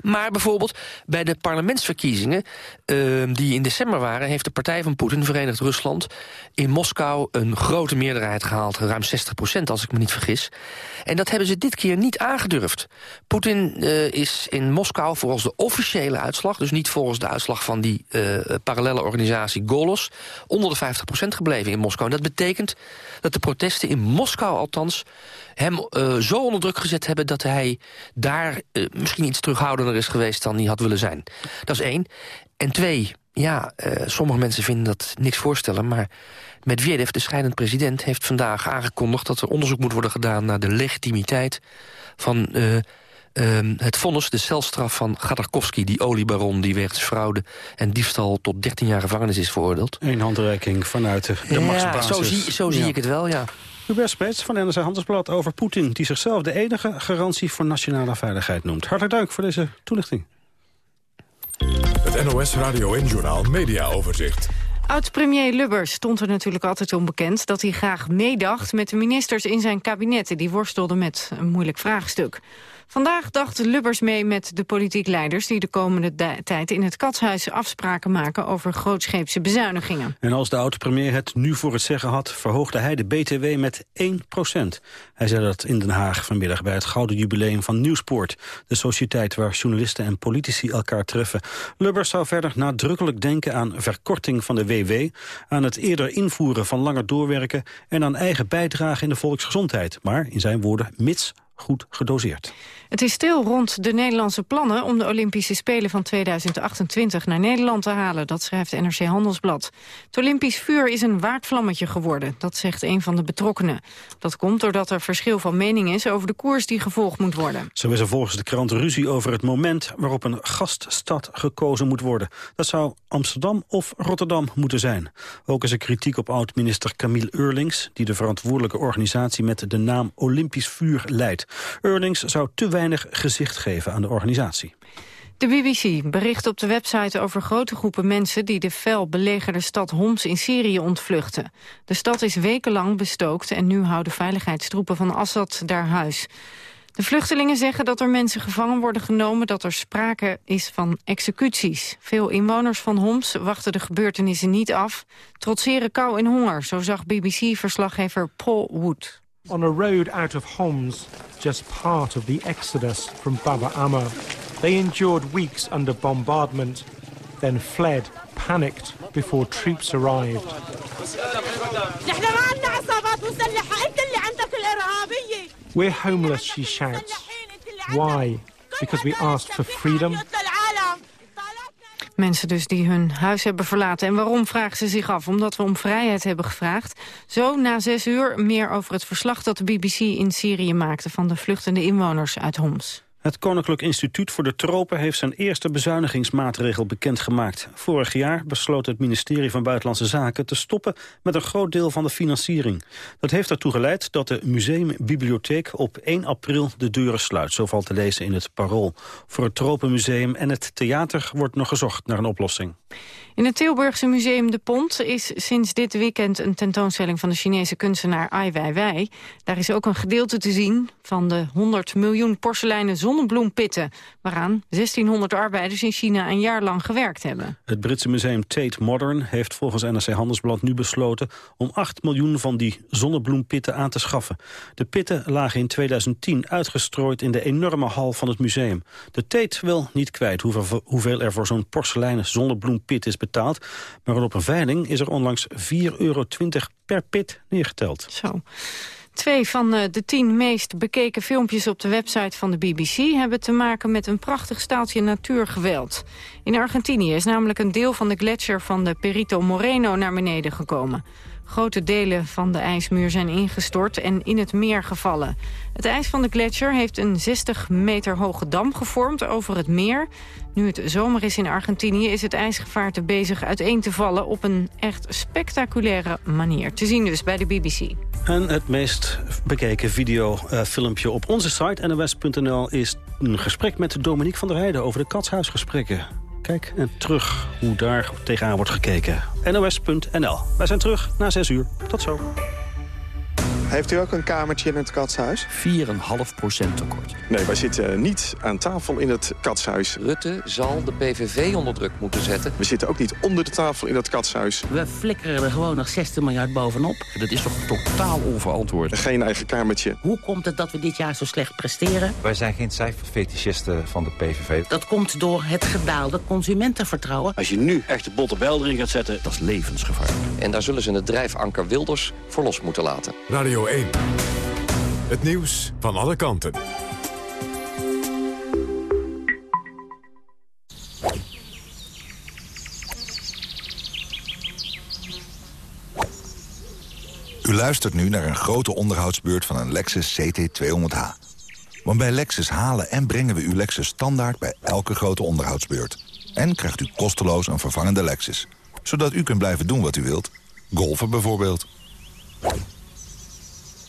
Speaker 30: Maar bijvoorbeeld bij de parlementsverkiezingen... Uh, die in december waren... heeft de partij van Poetin, Verenigd Rusland... in Moskou een grote meerderheid gehaald. Ruim 60 procent, als ik me niet vergis. En dat hebben ze dit keer niet aangedurfd. Poetin uh, is in Moskou volgens de officiële uitslag... dus niet volgens de uitslag van die uh, parallele organisatie Golos... onder de 50% gebleven in Moskou. En dat betekent dat de protesten in Moskou althans... hem uh, zo onder druk gezet hebben dat hij daar uh, misschien iets terughoudender is geweest... dan hij had willen zijn. Dat is één. En twee, ja, uh, sommige mensen vinden dat niks voorstellen... maar Medvedev, de scheidend president, heeft vandaag aangekondigd... dat er onderzoek moet worden gedaan naar de legitimiteit van... Uh, het vonnis, de celstraf van Gadarkovsky, die oliebaron... die wegens fraude en diefstal tot 13 jaar gevangenis is veroordeeld.
Speaker 7: Een handreiking vanuit de, de
Speaker 30: ja,
Speaker 7: machtsbasis.
Speaker 30: Zo zie, zo zie
Speaker 7: Ja.
Speaker 30: ik het wel, ja.
Speaker 7: Hubert Smeets van NRC Handelsblad over Poetin... die zichzelf de enige garantie voor nationale veiligheid noemt. Hartelijk dank voor deze toelichting.
Speaker 1: Het NOS Radio en Journaal Media Overzicht.
Speaker 6: Oud-premier Lubbers stond er natuurlijk altijd onbekend... dat hij graag meedacht met de ministers in zijn kabinetten. Die worstelden met een moeilijk vraagstuk. Vandaag dacht Lubbers mee met de politiek leiders... die de komende tijd in het Katshuis afspraken maken... over grootscheepse bezuinigingen.
Speaker 7: En als de oud-premier het nu voor het zeggen had... verhoogde hij de BTW met 1% Hij zei dat in Den Haag vanmiddag bij het gouden jubileum van Nieuwsport. De sociëteit waar journalisten en politici elkaar treffen. Lubbers zou verder nadrukkelijk denken aan verkorting van de WW... aan het eerder invoeren van langer doorwerken... en aan eigen bijdrage in de volksgezondheid. Maar, in zijn woorden, mits goed gedoseerd.
Speaker 6: Het is stil rond de Nederlandse plannen om de Olympische Spelen van 2028 naar Nederland te halen. Dat schrijft NRC Handelsblad. Het Olympisch vuur is een waardvlammetje geworden, dat zegt een van de betrokkenen. Dat komt doordat er verschil van mening is over de koers die gevolgd moet worden.
Speaker 7: Zo is er volgens de krant ruzie over het moment waarop een gaststad gekozen moet worden. Dat zou Amsterdam of Rotterdam moeten zijn. Ook is er kritiek op oud-minister Camille Eurlings, die de verantwoordelijke organisatie met de naam Olympisch Vuur leidt. Eurlings zou te weinig gezicht geven aan de organisatie.
Speaker 6: De BBC bericht op de website over grote groepen mensen... die de fel belegerde stad Homs in Syrië ontvluchten. De stad is wekenlang bestookt en nu houden veiligheidstroepen van Assad daar huis. De vluchtelingen zeggen dat er mensen gevangen worden genomen... dat er sprake is van executies. Veel inwoners van Homs wachten de gebeurtenissen niet af... trotseren kou en honger, zo zag BBC-verslaggever Paul Wood.
Speaker 31: On a road out of Homs, just part of the exodus from Baba Amma. They endured weeks under bombardment, then fled, panicked, before troops arrived. We're homeless, she shouts. Why? Because we asked for freedom?
Speaker 6: Mensen dus die hun huis hebben verlaten. En waarom vragen ze zich af? Omdat we om vrijheid hebben gevraagd. Zo na zes uur meer over het verslag dat de BBC in Syrië maakte... van de vluchtende inwoners uit Homs.
Speaker 7: Het Koninklijk Instituut voor de Tropen heeft zijn eerste bezuinigingsmaatregel bekendgemaakt. Vorig jaar besloot het ministerie van Buitenlandse Zaken te stoppen met een groot deel van de financiering. Dat heeft ertoe geleid dat de museumbibliotheek op 1 april de deuren sluit. Zo valt te lezen in het Parool. Voor het Tropenmuseum en het theater wordt nog gezocht naar een oplossing.
Speaker 6: In het Tilburgse Museum De Pont is sinds dit weekend een tentoonstelling van de Chinese kunstenaar Ai Weiwei. Daar is ook een gedeelte te zien van de 100 miljoen porseleinen zonnebloempitten, waaraan 1600 arbeiders in China een jaar lang gewerkt hebben.
Speaker 7: Het Britse museum Tate Modern heeft volgens NRC Handelsblad nu besloten om 8 miljoen van die zonnebloempitten aan te schaffen. De pitten lagen in 2010 uitgestrooid in de enorme hal van het museum. De Tate wil niet kwijt hoeveel, er voor zo'n porseleinen zonnebloempit is betaald. Maar op een veiling is er onlangs 4,20 euro per pit neergeteld.
Speaker 6: Zo. Twee van eh, de tien meest bekeken filmpjes op de website van de BBC... hebben te maken met een prachtig staaltje natuurgeweld. In Argentinië is namelijk een deel van de gletsjer van de Perito Moreno naar beneden gekomen. Grote delen van de ijsmuur zijn ingestort en in het meer gevallen. Het ijs van de gletsjer heeft een 60 meter hoge dam gevormd over het meer. Nu het zomer is in Argentinië is het ijsgevaarte bezig uiteen te vallen... op een echt spectaculaire manier. Te zien dus bij de BBC.
Speaker 7: En het meest bekeken videofilmpje op onze site nws.nl... is een gesprek met Dominique van der Heijden over de katshuisgesprekken. Kijk en terug hoe daar tegenaan wordt gekeken. NOS.nl. Wij zijn terug na 6 uur. Tot zo.
Speaker 32: Heeft u ook een kamertje in het katshuis?
Speaker 33: 4,5 procent tekort.
Speaker 32: Nee, wij zitten niet aan tafel in het katshuis.
Speaker 33: Rutte zal de PVV onder druk moeten zetten.
Speaker 32: We zitten ook niet onder de tafel in het katshuis.
Speaker 33: We flikkeren er gewoon nog 16 miljard bovenop. Dat is toch totaal onverantwoord?
Speaker 32: Geen eigen kamertje.
Speaker 33: Hoe komt het dat we dit jaar zo slecht presteren?
Speaker 24: Wij zijn geen cijferfetischisten van de PVV.
Speaker 33: Dat komt door het gedaalde consumentenvertrouwen.
Speaker 34: Als je nu echt de botte bel erin gaat zetten, dat is levensgevaarlijk.
Speaker 33: En daar zullen ze het drijfanker Wilders voor los moeten laten.
Speaker 1: Radio 1. Het nieuws van alle kanten.
Speaker 21: U luistert nu naar een grote onderhoudsbeurt van een Lexus CT200H. Want bij Lexus halen en brengen we uw Lexus standaard bij elke grote onderhoudsbeurt. En krijgt u kosteloos een vervangende Lexus. Zodat u kunt blijven doen wat u wilt. Golfen bijvoorbeeld.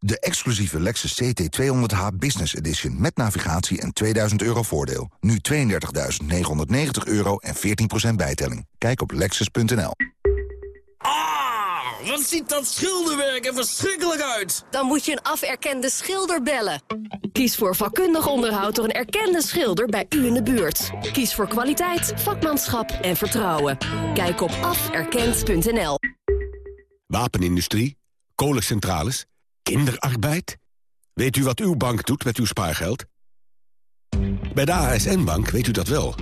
Speaker 21: De exclusieve Lexus CT200H Business Edition met navigatie en 2000 euro voordeel. Nu 32.990 euro en 14% bijtelling. Kijk op lexus.nl.
Speaker 35: Ah, wat ziet dat schilderwerk er verschrikkelijk uit!
Speaker 36: Dan moet je een aferkende schilder bellen. Kies voor vakkundig onderhoud door een erkende schilder bij u in de buurt. Kies voor kwaliteit, vakmanschap en vertrouwen. Kijk op aferkend.nl.
Speaker 37: Wapenindustrie, kolencentrales, kinderarbeid.
Speaker 38: Weet u wat uw bank doet met uw spaargeld? Bij de ASN-bank weet u dat wel.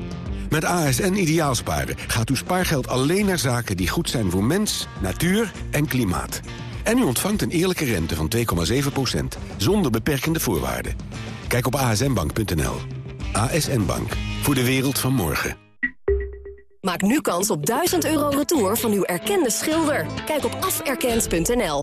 Speaker 38: Met ASN Ideaalsparen gaat uw spaargeld alleen naar zaken die goed zijn voor mens, natuur en klimaat. En u ontvangt een eerlijke rente van 2,7%, zonder beperkende voorwaarden. Kijk op asnbank.nl. ASN Bank, voor de wereld van morgen.
Speaker 36: Maak nu kans op 1000 euro retour van uw erkende schilder. Kijk op aferkend.nl.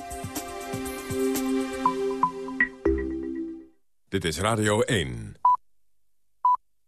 Speaker 1: Dit is Radio 1.